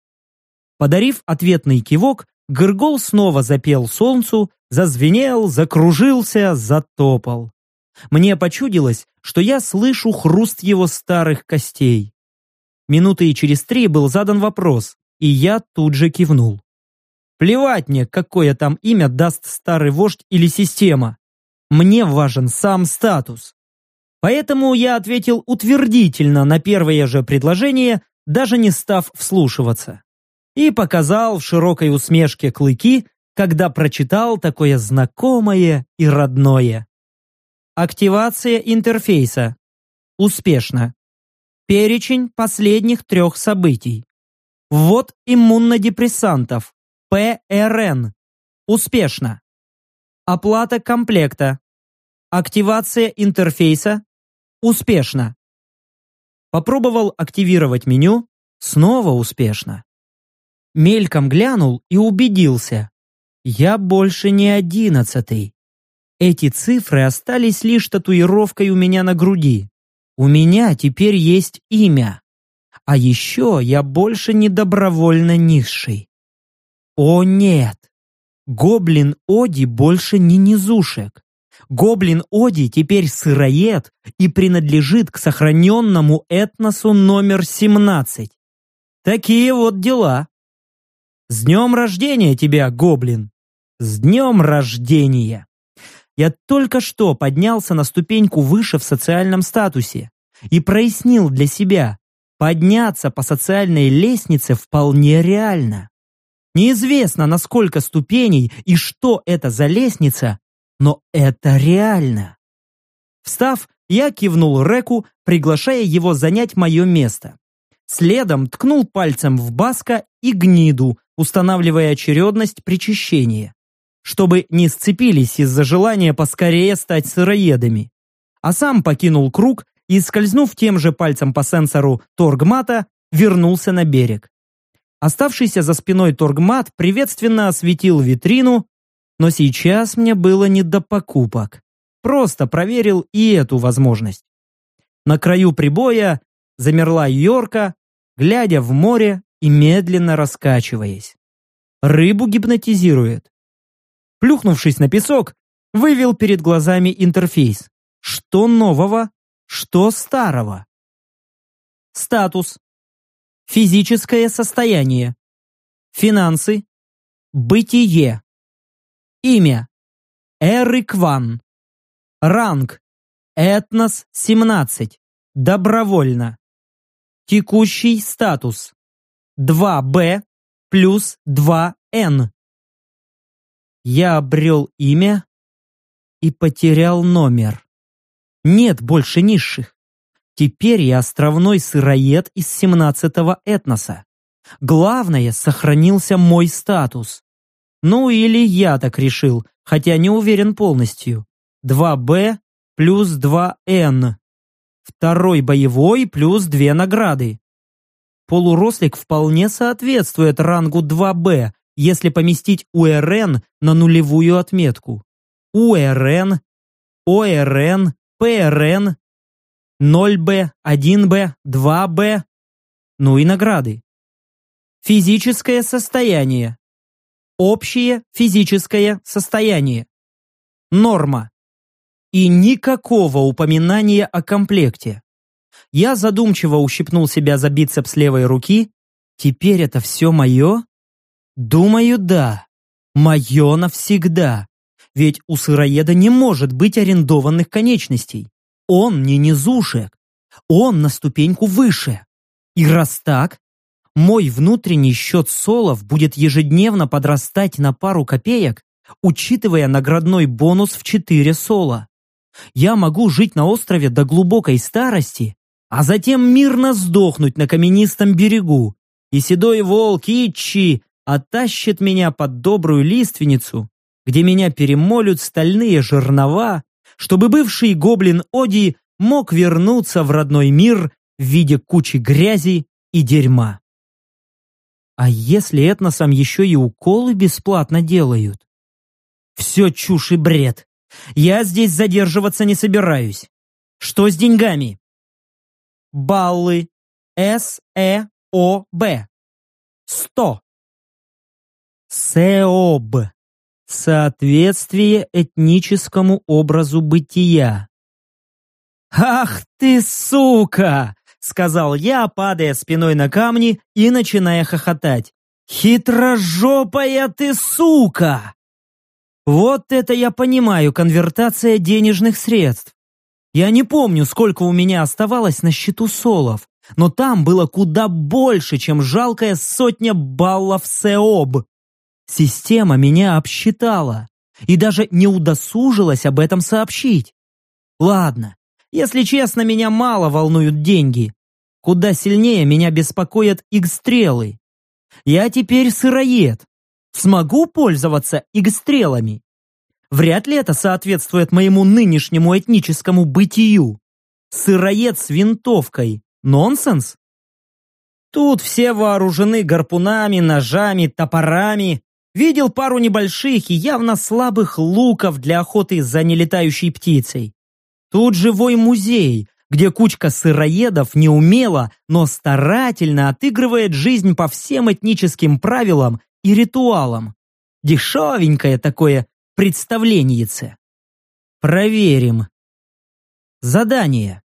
Подарив ответный кивок, Гыргол снова запел солнцу, зазвенел, закружился, затопал. Мне почудилось, что я слышу хруст его старых костей. Минуты через три был задан вопрос, и я тут же кивнул. Плевать мне, какое там имя даст старый вождь или система. Мне важен сам статус. Поэтому я ответил утвердительно на первое же предложение, даже не став вслушиваться. И показал в широкой усмешке клыки, когда прочитал такое знакомое и родное. Активация интерфейса. Успешно. Перечень последних трех событий. Ввод иммунодепрессантов. ПРН. Успешно. Оплата комплекта. Активация интерфейса. Успешно. Попробовал активировать меню. Снова успешно. Мельком глянул и убедился. Я больше не одиннадцатый. Эти цифры остались лишь татуировкой у меня на груди. У меня теперь есть имя. А еще я больше не добровольно низший. О нет! Гоблин Оди больше не низушек. Гоблин Оди теперь сыроед и принадлежит к сохраненному этносу номер 17. Такие вот дела. С днем рождения тебя, гоблин! С днем рождения! Я только что поднялся на ступеньку выше в социальном статусе и прояснил для себя, подняться по социальной лестнице вполне реально. Неизвестно, на сколько ступеней и что это за лестница, но это реально. Встав, я кивнул Реку, приглашая его занять мое место. Следом ткнул пальцем в Баска и Гниду, устанавливая очередность причащения, чтобы не сцепились из-за желания поскорее стать сыроедами. А сам покинул круг и, скользнув тем же пальцем по сенсору торгмата, вернулся на берег. Оставшийся за спиной торгмат приветственно осветил витрину, но сейчас мне было не до покупок. Просто проверил и эту возможность. На краю прибоя замерла Йорка, глядя в море и медленно раскачиваясь. Рыбу гипнотизирует. Плюхнувшись на песок, вывел перед глазами интерфейс. Что нового, что старого. Статус. Физическое состояние. Финансы. Бытие. Имя. Эрик Ван. Ранг. Этнос 17. Добровольно. Текущий статус. 2Б плюс 2Н. Я обрел имя и потерял номер. Нет больше низших. Теперь я островной сыроед из 17-го этноса. Главное, сохранился мой статус. Ну или я так решил, хотя не уверен полностью. 2Б плюс 2Н. Второй боевой плюс две награды. Полурослик вполне соответствует рангу 2Б, если поместить УРН на нулевую отметку. УРН, ОРН, ПРН 0Б, 1Б, 2Б, ну и награды. Физическое состояние. Общее физическое состояние. Норма. И никакого упоминания о комплекте. Я задумчиво ущипнул себя за бицепс левой руки. Теперь это все мое? Думаю, да. Мое навсегда. Ведь у сыроеда не может быть арендованных конечностей. Он не низушек. Он на ступеньку выше. И раз так, мой внутренний счет солов будет ежедневно подрастать на пару копеек, учитывая наградной бонус в 4 сола. Я могу жить на острове до глубокой старости, а затем мирно сдохнуть на каменистом берегу, и седой волк Ичи оттащит меня под добрую лиственницу, где меня перемолют стальные жернова, чтобы бывший гоблин Оди мог вернуться в родной мир в виде кучи грязи и дерьма. А если этносам еще и уколы бесплатно делают? Все чушь и бред. Я здесь задерживаться не собираюсь. Что с деньгами? Баллы. С-Э-О-Б. Сто. Сеоб. Соответствие этническому образу бытия. «Ах ты, сука!» — сказал я, падая спиной на камни и начиная хохотать. «Хитрожопая ты сука!» Вот это я понимаю, конвертация денежных средств. Я не помню, сколько у меня оставалось на счету солов, но там было куда больше, чем жалкая сотня баллов СЭОБ. Система меня обсчитала и даже не удосужилась об этом сообщить. Ладно, если честно, меня мало волнуют деньги. Куда сильнее меня беспокоят игстрелы. Я теперь сыроед. Смогу пользоваться игстрелами? Вряд ли это соответствует моему нынешнему этническому бытию. Сыроед с винтовкой. Нонсенс? Тут все вооружены гарпунами, ножами, топорами. Видел пару небольших и явно слабых луков для охоты за нелетающей птицей. Тут живой музей, где кучка сыроедов неумело, но старательно отыгрывает жизнь по всем этническим правилам и ритуалам. Дешевенькое такое представлениеце. Проверим. Задание.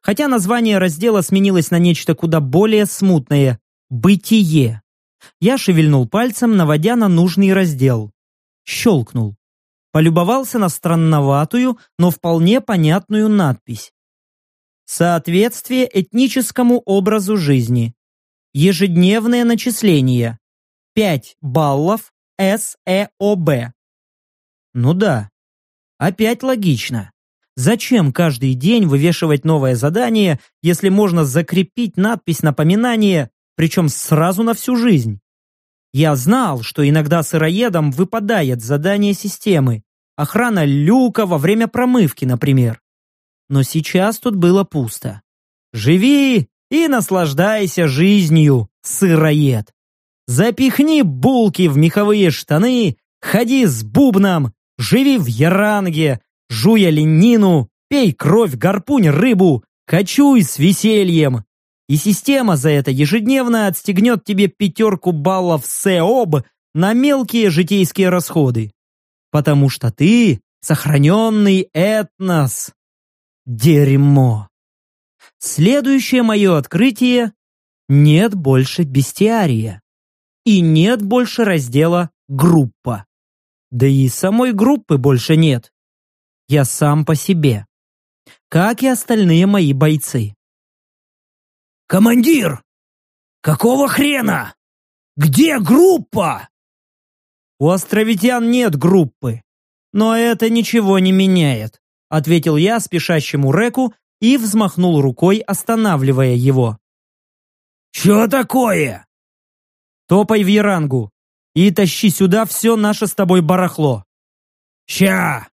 Хотя название раздела сменилось на нечто куда более смутное – «Бытие». Я шевельнул пальцем, наводя на нужный раздел. Щелкнул полюбовался на странноватую, но вполне понятную надпись. Соответствие этническому образу жизни. Ежедневное начисление. 5 баллов СЭОБ. Ну да, опять логично. Зачем каждый день вывешивать новое задание, если можно закрепить надпись напоминания, причем сразу на всю жизнь? Я знал, что иногда сыроедам выпадает задание системы. Охрана люка во время промывки, например. Но сейчас тут было пусто. Живи и наслаждайся жизнью, сыроед. Запихни булки в меховые штаны, ходи с бубном, живи в яранге, жуй оленину, пей кровь, гарпунь рыбу, кочуй с весельем, и система за это ежедневно отстегнет тебе пятерку баллов СЭОБ на мелкие житейские расходы. Потому что ты сохраненный этнос. Дерьмо. Следующее мое открытие – нет больше бестиария. И нет больше раздела «Группа». Да и самой группы больше нет. Я сам по себе. Как и остальные мои бойцы. «Командир! Какого хрена? Где группа?» «У островитян нет группы, но это ничего не меняет», ответил я спешащему Реку и взмахнул рукой, останавливая его. «Чё такое?» «Топай в Ярангу и тащи сюда все наше с тобой барахло». «Ща!»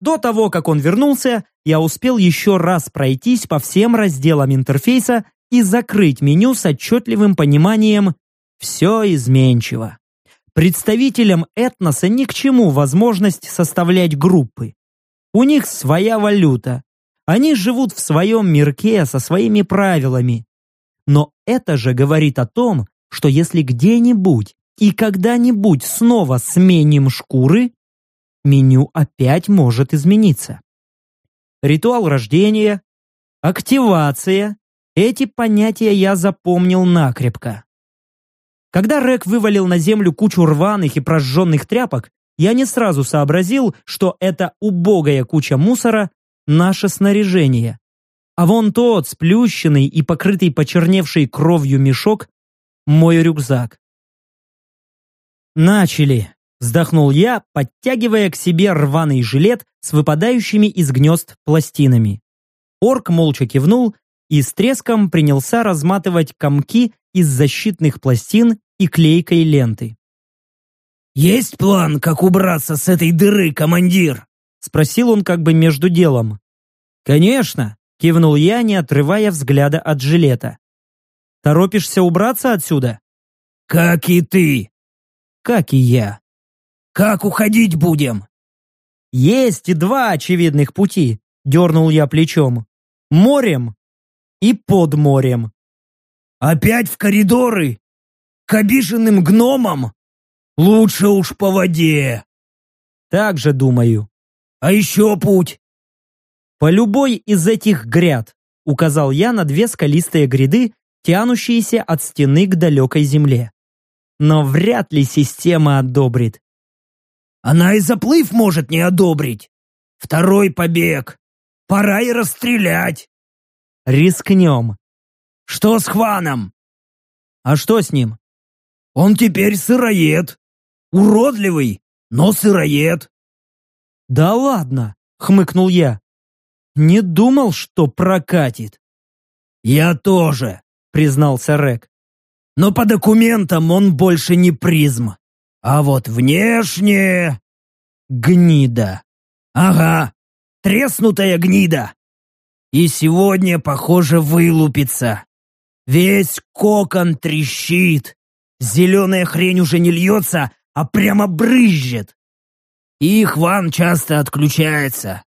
До того, как он вернулся, я успел еще раз пройтись по всем разделам интерфейса и закрыть меню с отчетливым пониманием «все изменчиво». Представителям этноса ни к чему возможность составлять группы. У них своя валюта. Они живут в своем мирке со своими правилами. Но это же говорит о том, что если где-нибудь и когда-нибудь снова сменим шкуры, меню опять может измениться. Ритуал рождения, активация, эти понятия я запомнил накрепко. Когда Рек вывалил на землю кучу рваных и прожженных тряпок, я не сразу сообразил, что это убогая куча мусора – наше снаряжение. А вон тот, сплющенный и покрытый почерневшей кровью мешок – мой рюкзак. «Начали!» – вздохнул я, подтягивая к себе рваный жилет с выпадающими из гнезд пластинами. Орк молча кивнул и с треском принялся разматывать комки из защитных пластин и клейкой ленты. «Есть план, как убраться с этой дыры, командир?» Спросил он как бы между делом. «Конечно!» — кивнул я, не отрывая взгляда от жилета. «Торопишься убраться отсюда?» «Как и ты!» «Как и я!» «Как уходить будем?» «Есть два очевидных пути», — дернул я плечом. «Морем и под морем». «Опять в коридоры? К обиженным гномам? Лучше уж по воде!» «Так же думаю». «А еще путь?» «По любой из этих гряд», — указал я на две скалистые гряды, тянущиеся от стены к далекой земле. Но вряд ли система одобрит. Она и заплыв может не одобрить. Второй побег. Пора и расстрелять. Рискнем. Что с Хваном? А что с ним? Он теперь сыроед. Уродливый, но сыроед. Да ладно, хмыкнул я. Не думал, что прокатит. Я тоже, признался Рек. Но по документам он больше не призм. А вот внешне... Гнида. Ага, треснутая гнида. И сегодня, похоже, вылупится. Весь кокон трещит. Зеленая хрень уже не льется, а прямо брызжет. И Хван часто отключается.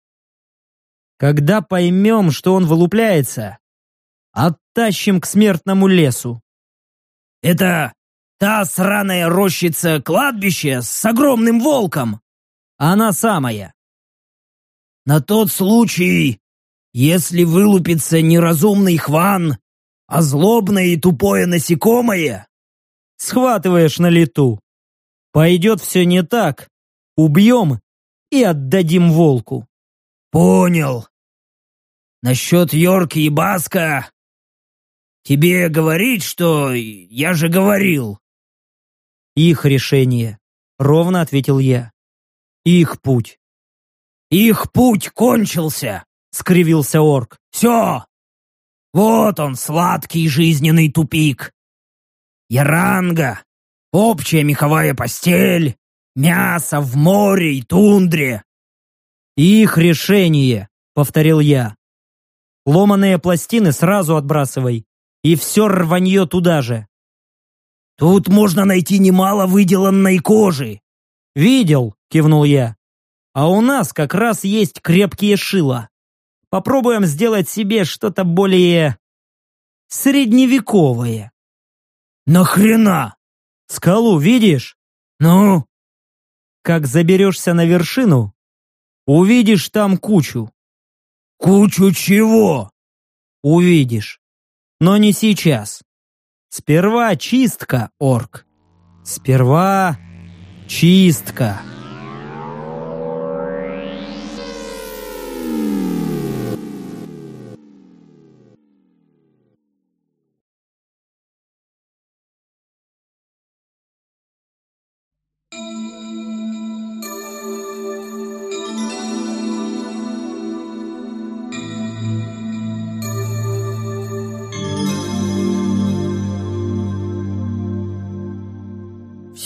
Когда поймем, что он вылупляется, оттащим к смертному лесу. Это Та сраная рощица кладбище с огромным волком. Она самая. На тот случай, если вылупится неразумный хван, а злобное и тупое насекомое... Схватываешь на лету. Пойдет все не так. Убьем и отдадим волку. Понял. Насчет Йорки и Баска... Тебе говорить, что я же говорил. «Их решение», — ровно ответил я. «Их путь». «Их путь кончился», — скривился орк. «Все! Вот он, сладкий жизненный тупик. Яранга, общая меховая постель, мясо в море и тундре». «Их решение», — повторил я. «Ломаные пластины сразу отбрасывай, и все рванье туда же. Тут можно найти немало выделанной кожи. Видел, кивнул я. А у нас как раз есть крепкие шила. Попробуем сделать себе что-то более средневековое. Нахрена? Скалу видишь? Ну? Как заберешься на вершину, увидишь там кучу. Кучу чего? Увидишь. Но не сейчас. Сперва чистка, орк. Сперва чистка.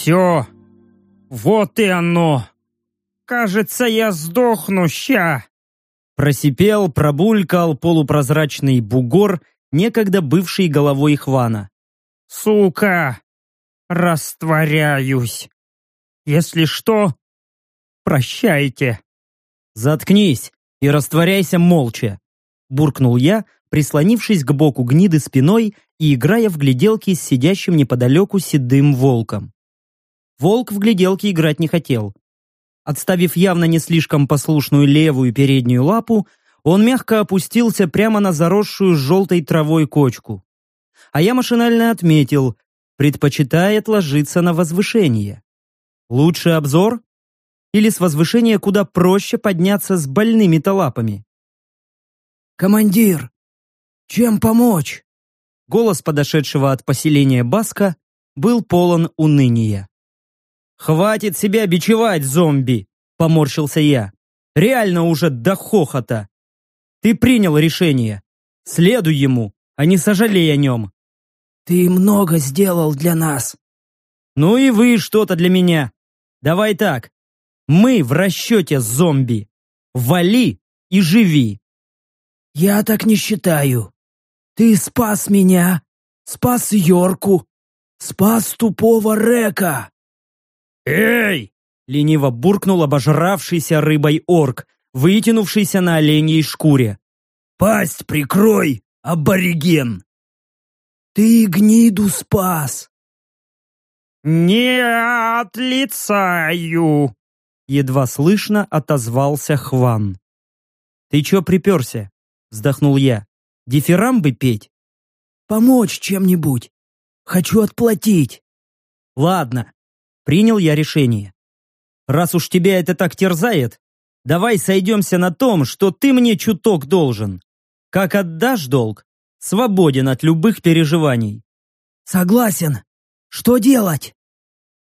Все. Вот и оно. Кажется, я сдохну ща. Просипел, пробулькал полупрозрачный бугор, некогда бывший головой Хвана. Сука! Растворяюсь. Если что, прощайте. Заткнись и растворяйся молча. Буркнул я, прислонившись к боку гниды спиной и играя в гляделки с сидящим неподалеку седым волком. Волк в гляделки играть не хотел. Отставив явно не слишком послушную левую переднюю лапу, он мягко опустился прямо на заросшую желтой травой кочку. А я машинально отметил, предпочитает ложиться на возвышение. Лучший обзор? Или с возвышения куда проще подняться с больными-то лапами? «Командир, чем помочь?» Голос подошедшего от поселения Баска был полон уныния. «Хватит себя бичевать, зомби!» — поморщился я. «Реально уже до хохота! Ты принял решение. Следуй ему, а не сожалей о нем». «Ты много сделал для нас». «Ну и вы что-то для меня. Давай так. Мы в расчете зомби. Вали и живи». «Я так не считаю. Ты спас меня, спас Йорку, спас тупого Река». «Эй!» — лениво буркнул обожравшийся рыбой орк, вытянувшийся на оленьей шкуре. «Пасть прикрой, абориген!» «Ты гниду спас!» «Не отлицаю!» Едва слышно отозвался Хван. «Ты чё приперся?» Вздохнул я. «Дифирамбы петь?» «Помочь чем-нибудь. Хочу отплатить». «Ладно, принял я решение. Раз уж тебя это так терзает, давай сойдемся на том, что ты мне чуток должен. Как отдашь долг, свободен от любых переживаний. Согласен. Что делать?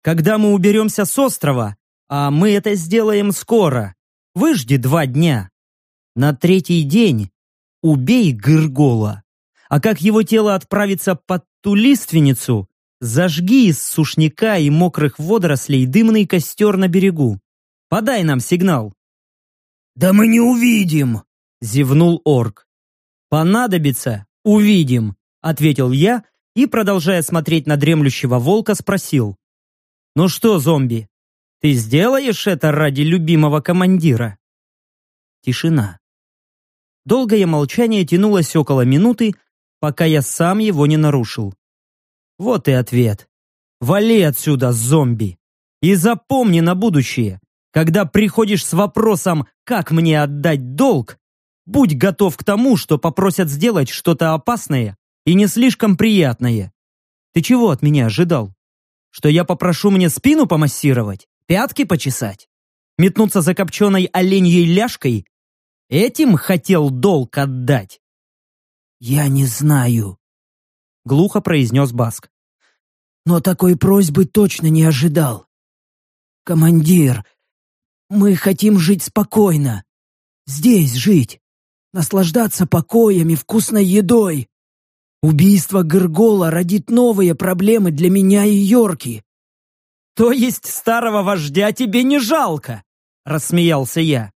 Когда мы уберемся с острова, а мы это сделаем скоро, выжди два дня. На третий день убей Гыргола. А как его тело отправится под ту лиственницу, Зажги из сушняка и мокрых водорослей дымный костер на берегу. Подай нам сигнал. Да мы не увидим, зевнул орк. Понадобится, увидим, ответил я и, продолжая смотреть на дремлющего волка, спросил. Ну что, зомби, ты сделаешь это ради любимого командира? Тишина. Долгое молчание тянулось около минуты, пока я сам его не нарушил. Вот и ответ. Вали отсюда, зомби. И запомни на будущее, когда приходишь с вопросом «как мне отдать долг?», будь готов к тому, что попросят сделать что-то опасное и не слишком приятное. Ты чего от меня ожидал? Что я попрошу мне спину помассировать? Пятки почесать? Метнуться за копченой оленьей ляжкой? Этим хотел долг отдать? «Я не знаю», глухо произнес Баск. «Но такой просьбы точно не ожидал. Командир, мы хотим жить спокойно. Здесь жить. Наслаждаться покоем и вкусной едой. Убийство Гергола родит новые проблемы для меня и Йорки». «То есть старого вождя тебе не жалко?» — рассмеялся я.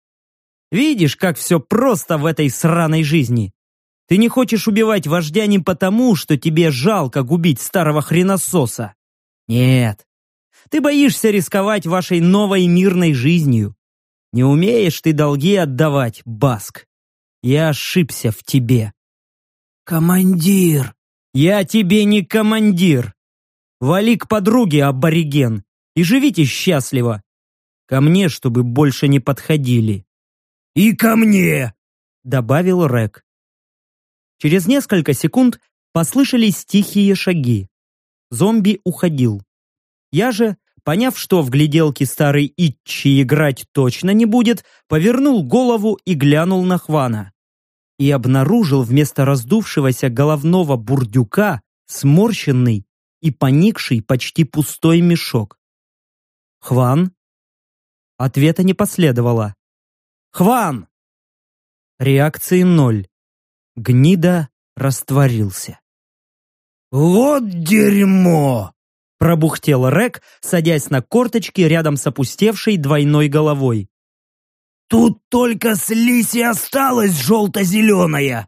«Видишь, как все просто в этой сраной жизни. Ты не хочешь убивать вождя не потому, что тебе жалко губить старого хренососа. Нет. Ты боишься рисковать вашей новой мирной жизнью. Не умеешь ты долги отдавать, Баск. Я ошибся в тебе. Командир. Я тебе не командир. Вали к подруге, абориген, и живите счастливо. Ко мне, чтобы больше не подходили. И ко мне, добавил Рек. Через несколько секунд послышались тихие шаги. Зомби уходил. Я же, поняв, что в гляделке старый Итчи играть точно не будет, повернул голову и глянул на Хвана. И обнаружил вместо раздувшегося головного бурдюка сморщенный и поникший почти пустой мешок. «Хван?» Ответа не последовало. «Хван!» Реакции ноль. Гнида растворился. «Вот дерьмо!» – пробухтел Рек, садясь на корточки рядом с опустевшей двойной головой. «Тут только слизь и осталась желто-зеленая!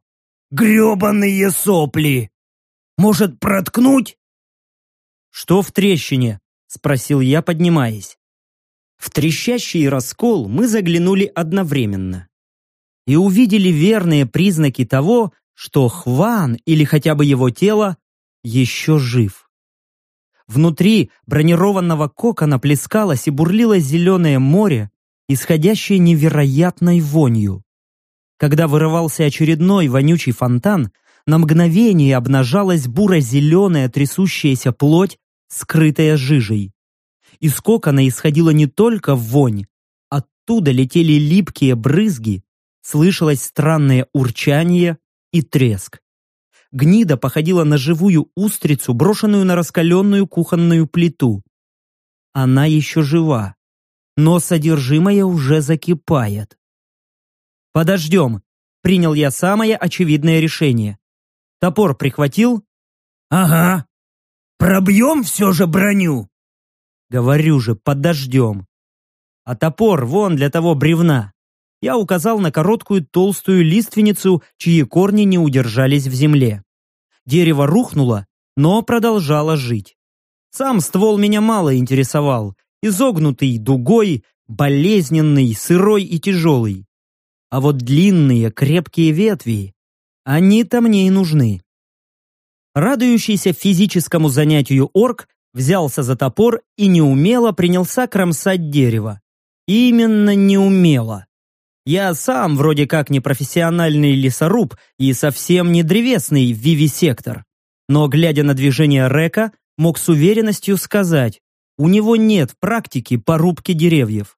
Гребаные сопли! Может, проткнуть?» «Что в трещине?» – спросил я, поднимаясь. В трещащий раскол мы заглянули одновременно и увидели верные признаки того, что Хван или хотя бы его тело еще жив. Внутри бронированного кокона плескалось и бурлило зеленое море, исходящее невероятной вонью. Когда вырывался очередной вонючий фонтан, на мгновение обнажалась буро-зеленая трясущаяся плоть, скрытая жижей. Из кокона исходила не только вонь, оттуда летели липкие брызги, слышалось странное урчание и треск. Гнида походила на живую устрицу, брошенную на раскаленную кухонную плиту. Она еще жива, но содержимое уже закипает. «Подождем», — принял я самое очевидное решение. Топор прихватил? «Ага. Пробьем все же броню?» Говорю же, подождем. А топор вон для того бревна. Я указал на короткую толстую лиственницу, чьи корни не удержались в земле. Дерево рухнуло, но продолжало жить. Сам ствол меня мало интересовал, изогнутый дугой, болезненный, сырой и тяжелый. А вот длинные крепкие ветви, они-то мне и нужны. Радующийся физическому занятию орк взялся за топор и неумело принялся кромсать дерево. Именно неумело. Я сам вроде как не профессиональный лесоруб и совсем не древесный вивисектор. Но, глядя на движение Река, мог с уверенностью сказать, у него нет практики по рубке деревьев.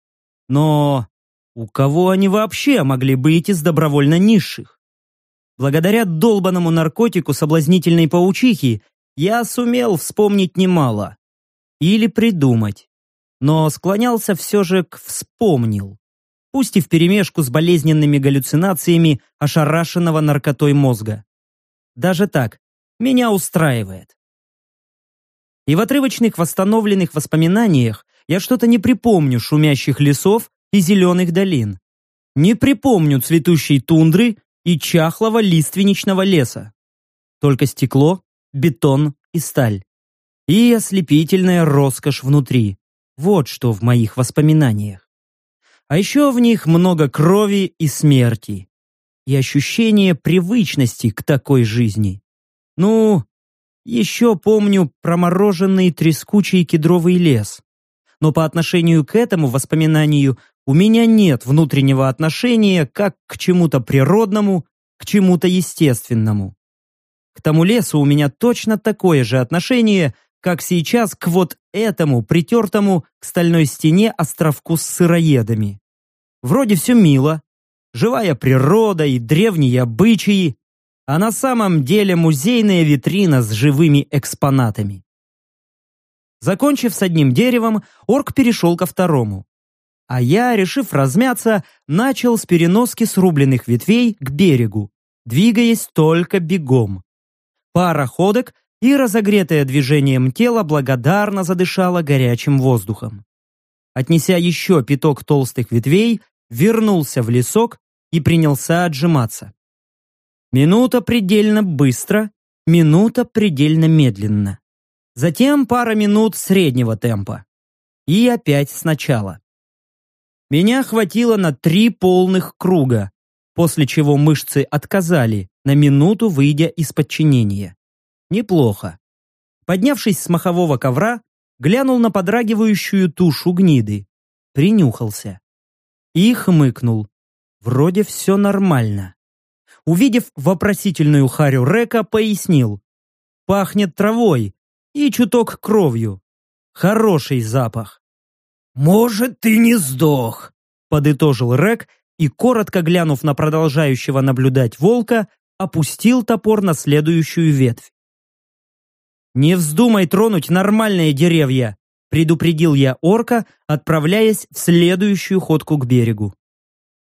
Но у кого они вообще могли быть из добровольно низших? Благодаря долбанному наркотику соблазнительной паучихи я сумел вспомнить немало. Или придумать. Но склонялся все же к «вспомнил» пусть и вперемешку с болезненными галлюцинациями ошарашенного наркотой мозга. Даже так, меня устраивает. И в отрывочных восстановленных воспоминаниях я что-то не припомню шумящих лесов и зеленых долин. Не припомню цветущей тундры и чахлого лиственничного леса. Только стекло, бетон и сталь. И ослепительная роскошь внутри. Вот что в моих воспоминаниях. А еще в них много крови и смерти. И ощущение привычности к такой жизни. Ну, еще помню промороженный трескучий кедровый лес. Но по отношению к этому воспоминанию у меня нет внутреннего отношения как к чему-то природному, к чему-то естественному. К тому лесу у меня точно такое же отношение, как сейчас к вот этому притертому к стальной стене островку с сыроедами. Вроде все мило, живая природа и древние обычаи, а на самом деле музейная витрина с живыми экспонатами. Закончив с одним деревом, орк перешел ко второму. А я, решив размяться, начал с переноски срубленных ветвей к берегу, двигаясь только бегом. Пара ходок и разогретое движением тело благодарно задышало горячим воздухом. Отнеся еще пяток толстых ветвей, вернулся в лесок и принялся отжиматься. Минута предельно быстро, минута предельно медленно. Затем пара минут среднего темпа. И опять сначала. Меня хватило на три полных круга, после чего мышцы отказали, на минуту выйдя из подчинения. Неплохо. Поднявшись с махового ковра, глянул на подрагивающую тушу гниды. Принюхался. И хмыкнул. Вроде все нормально. Увидев вопросительную харю Река, пояснил. Пахнет травой и чуток кровью. Хороший запах. «Может, ты не сдох», — подытожил Рек и, коротко глянув на продолжающего наблюдать волка, опустил топор на следующую ветвь. «Не вздумай тронуть нормальные деревья!» предупредил я орка, отправляясь в следующую ходку к берегу.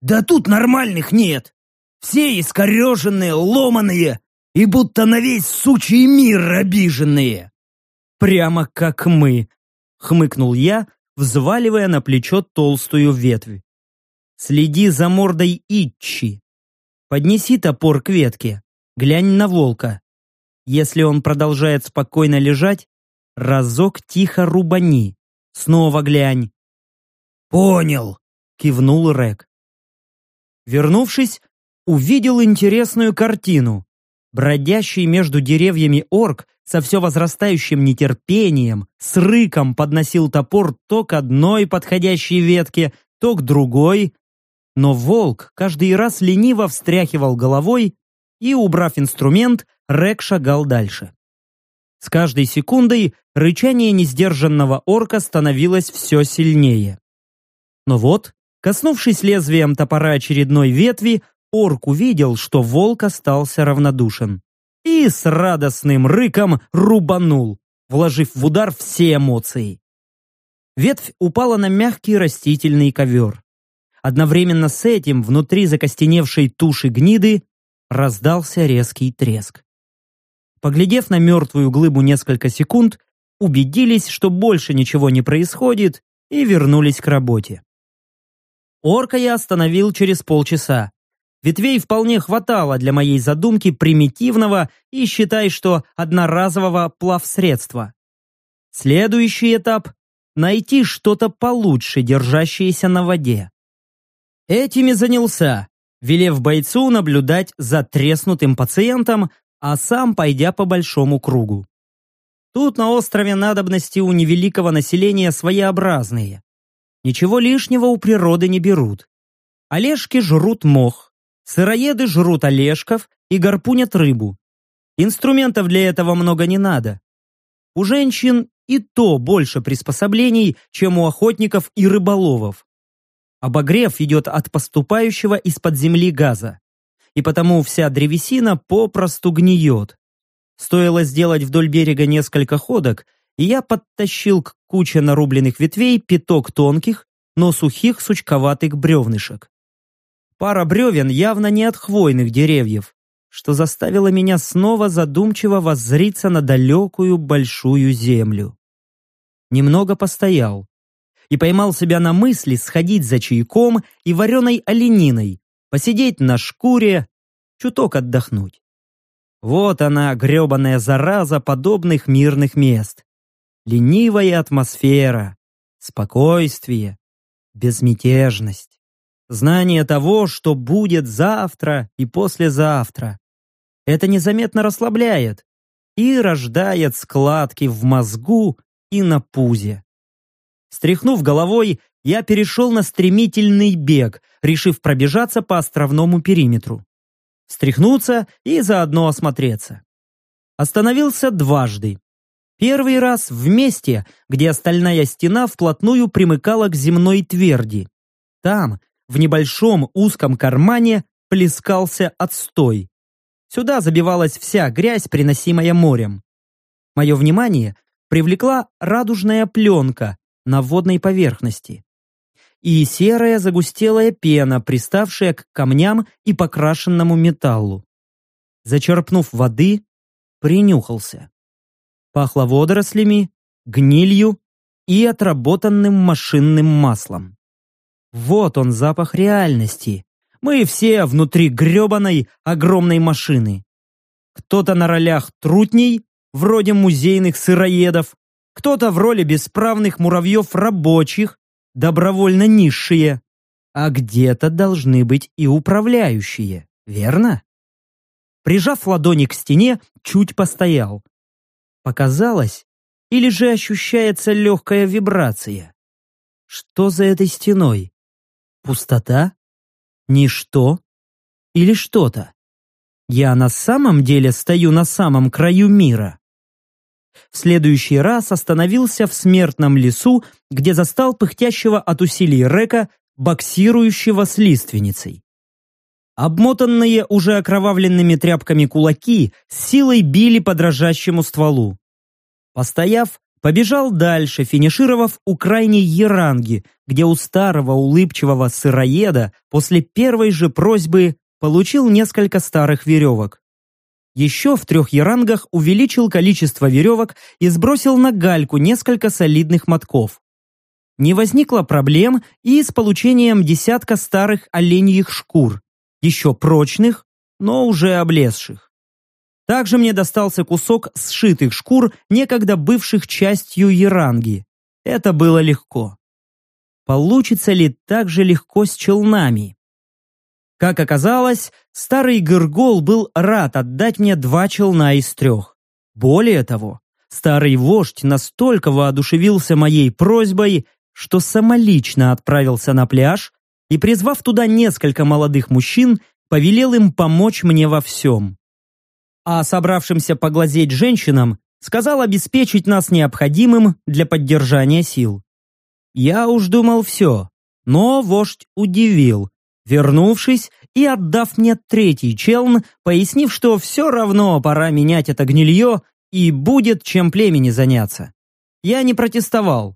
«Да тут нормальных нет! Все искореженные, ломаные и будто на весь сучий мир обиженные!» «Прямо как мы!» — хмыкнул я, взваливая на плечо толстую ветвь. «Следи за мордой Итчи. Поднеси топор к ветке, глянь на волка. Если он продолжает спокойно лежать, Разок тихо рубани. Снова глянь. «Понял», — кивнул Рек. Вернувшись, увидел интересную картину. Бродящий между деревьями орк со все возрастающим нетерпением, с рыком подносил топор то к одной подходящей ветке, то к другой. Но волк каждый раз лениво встряхивал головой и, убрав инструмент, Рек шагал дальше. С каждой секундой рычание несдержанного орка становилось все сильнее. Но вот, коснувшись лезвием топора очередной ветви, орк увидел, что волк остался равнодушен. И с радостным рыком рубанул, вложив в удар все эмоции. Ветвь упала на мягкий растительный ковер. Одновременно с этим внутри закостеневшей туши гниды раздался резкий треск. Поглядев на мертвую глыбу несколько секунд, убедились, что больше ничего не происходит, и вернулись к работе. Орка я остановил через полчаса. Ветвей вполне хватало для моей задумки примитивного и, считай, что одноразового плавсредства. Следующий этап — найти что-то получше, держащееся на воде. Этими занялся, велев бойцу наблюдать за треснутым пациентом, а сам пойдя по большому кругу. Тут на острове надобности у невеликого населения своеобразные. Ничего лишнего у природы не берут. Олежки жрут мох, сыроеды жрут олешков и гарпунят рыбу. Инструментов для этого много не надо. У женщин и то больше приспособлений, чем у охотников и рыболовов. Обогрев идет от поступающего из-под земли газа и потому вся древесина попросту гниет. Стоило сделать вдоль берега несколько ходок, и я подтащил к куче нарубленных ветвей пяток тонких, но сухих сучковатых бревнышек. Пара бревен явно не от хвойных деревьев, что заставило меня снова задумчиво воззриться на далекую большую землю. Немного постоял и поймал себя на мысли сходить за чайком и вареной олениной, посидеть на шкуре, чуток отдохнуть. Вот она, гребаная зараза подобных мирных мест. Ленивая атмосфера, спокойствие, безмятежность, знание того, что будет завтра и послезавтра. Это незаметно расслабляет и рождает складки в мозгу и на пузе. Стряхнув головой, я перешел на стремительный бег, решив пробежаться по островному периметру. Стряхнуться и заодно осмотреться. Остановился дважды. Первый раз в месте, где остальная стена вплотную примыкала к земной тверди. Там, в небольшом узком кармане, плескался отстой. Сюда забивалась вся грязь, приносимая морем. Мое внимание привлекла радужная пленка на водной поверхности и серая загустелая пена, приставшая к камням и покрашенному металлу. Зачерпнув воды, принюхался. Пахло водорослями, гнилью и отработанным машинным маслом. Вот он запах реальности. Мы все внутри гребаной огромной машины. Кто-то на ролях трутней, вроде музейных сыроедов, кто-то в роли бесправных муравьев рабочих, добровольно низшие, а где-то должны быть и управляющие, верно? Прижав ладони к стене, чуть постоял. Показалось, или же ощущается легкая вибрация? Что за этой стеной? Пустота? Ничто? Или что-то? Я на самом деле стою на самом краю мира? В следующий раз остановился в смертном лесу, где застал пыхтящего от усилий Река, боксирующего с лиственницей. Обмотанные уже окровавленными тряпками кулаки силой били по дрожащему стволу. Постояв, побежал дальше, финишировав у крайней Еранги, где у старого улыбчивого сыроеда после первой же просьбы получил несколько старых веревок. Еще в трех ярангах увеличил количество веревок и сбросил на гальку несколько солидных мотков. Не возникло проблем и с получением десятка старых оленьих шкур, еще прочных, но уже облезших. Также мне достался кусок сшитых шкур, некогда бывших частью яранги. Это было легко. Получится ли так же легко с челнами? Как оказалось, старый Гыргол был рад отдать мне два челна из трех. Более того, старый вождь настолько воодушевился моей просьбой, что самолично отправился на пляж и, призвав туда несколько молодых мужчин, повелел им помочь мне во всем. А собравшимся поглазеть женщинам сказал обеспечить нас необходимым для поддержания сил. Я уж думал все, но вождь удивил, вернувшись и отдав мне третий челн, пояснив, что все равно пора менять это гнилье и будет чем племени заняться. Я не протестовал.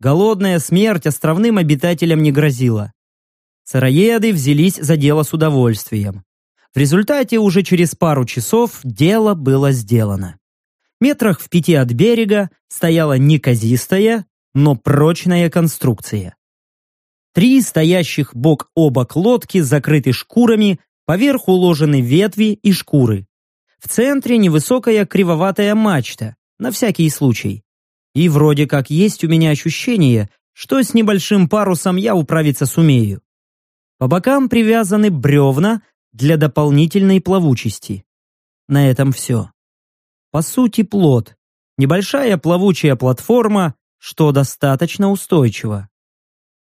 Голодная смерть островным обитателям не грозила. Сыроеды взялись за дело с удовольствием. В результате уже через пару часов дело было сделано. Метрах в пяти от берега стояла неказистая, но прочная конструкция. Три стоящих бок о бок лодки закрыты шкурами, поверх уложены ветви и шкуры. В центре невысокая кривоватая мачта, на всякий случай. И вроде как есть у меня ощущение, что с небольшим парусом я управиться сумею. По бокам привязаны бревна для дополнительной плавучести. На этом все. По сути, плот. Небольшая плавучая платформа, что достаточно устойчиво.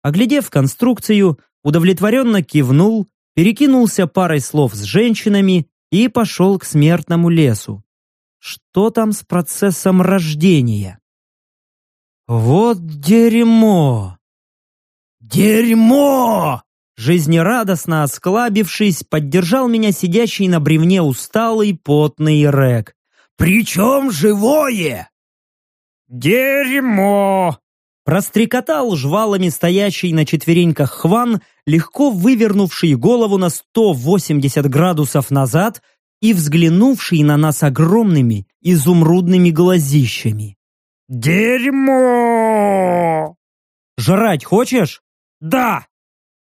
Оглядев конструкцию, удовлетворенно кивнул, перекинулся парой слов с женщинами и пошел к смертному лесу. Что там с процессом рождения? Вот дерьмо! Дерьмо! Жизнерадостно осклабившись, поддержал меня сидящий на бревне усталый потный Рек. «Причем живое!» «Дерьмо!» Прострекотал жвалами стоящий на четвереньках Хван, легко вывернувший голову на 180 градусов назад и взглянувший на нас огромными изумрудными глазищами. «Дерьмо!» «Жрать хочешь?» «Да!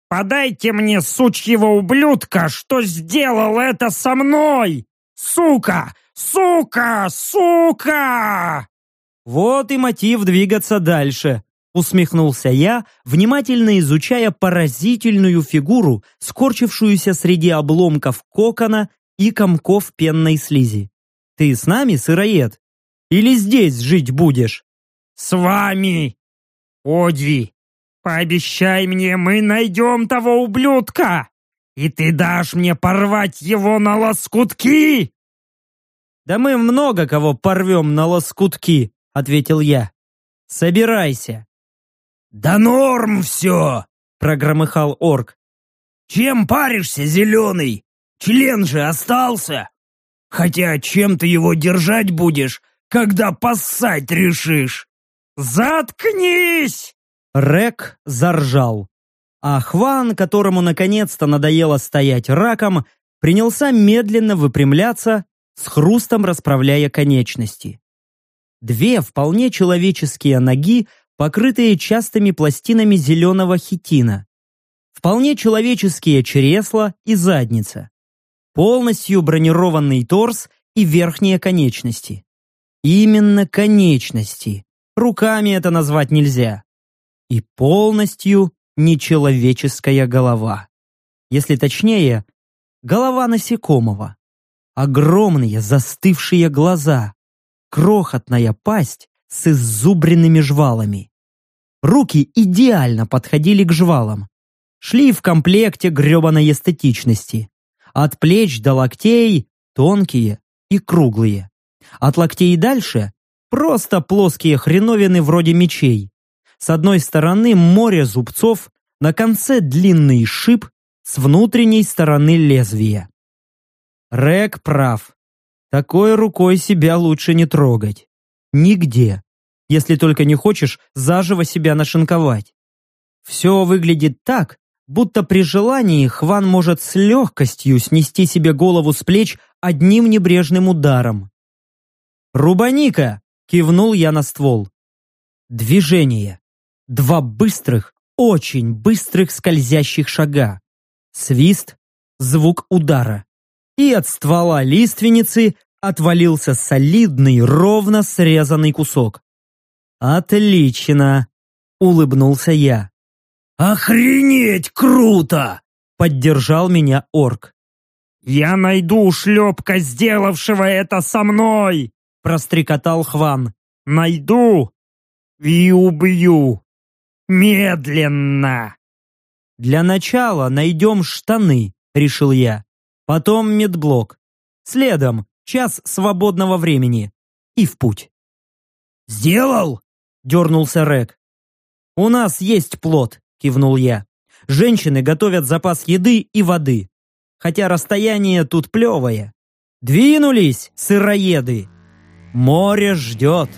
Подайте мне сучьего ублюдка, что сделал это со мной! Сука! Сука! Сука!» Вот и мотив двигаться дальше, усмехнулся я, внимательно изучая поразительную фигуру, скорчившуюся среди обломков кокона и комков пенной слизи. Ты с нами, сыроед? Или здесь жить будешь? «С вами! Одви, пообещай мне, мы найдем того ублюдка, и ты дашь мне порвать его на лоскутки!» «Да мы много кого порвем на лоскутки», — ответил я. «Собирайся». «Да норм все!» — прогромыхал орк. «Чем паришься, зеленый? Член же остался! Хотя чем ты его держать будешь, когда поссать решишь?» «Заткнись!» Рек заржал. А Хван, которому наконец-то надоело стоять раком, принялся медленно выпрямляться, с хрустом расправляя конечности. Две вполне человеческие ноги, покрытые частыми пластинами зеленого хитина. Вполне человеческие чресла и задница. Полностью бронированный торс и верхние конечности. Именно конечности. Руками это назвать нельзя. И полностью нечеловеческая голова. Если точнее, голова насекомого. Огромные застывшие глаза, крохотная пасть с иззубренными жвалами. Руки идеально подходили к жвалам. Шли в комплекте гребаной эстетичности. От плеч до локтей тонкие и круглые. От локтей дальше просто плоские хреновины вроде мечей. С одной стороны море зубцов, на конце длинный шип, с внутренней стороны лезвия. Рек прав. Такой рукой себя лучше не трогать. Нигде. Если только не хочешь заживо себя нашинковать. Все выглядит так, будто при желании Хван может с легкостью снести себе голову с плеч одним небрежным ударом. «Рубаника!» — кивнул я на ствол. Движение. Два быстрых, очень быстрых скользящих шага. Свист, звук удара и от ствола лиственницы отвалился солидный, ровно срезанный кусок. «Отлично!» — улыбнулся я. «Охренеть круто!» — поддержал меня орк. «Я найду шлепка, сделавшего это со мной!» — прострекотал Хван. «Найду и убью! Медленно!» «Для начала найдем штаны», — решил я. Потом медблок. Следом час свободного времени. И в путь. «Сделал?» — дернулся Рек. «У нас есть плод», — кивнул я. «Женщины готовят запас еды и воды. Хотя расстояние тут плевое. Двинулись, сыроеды! Море ждет!»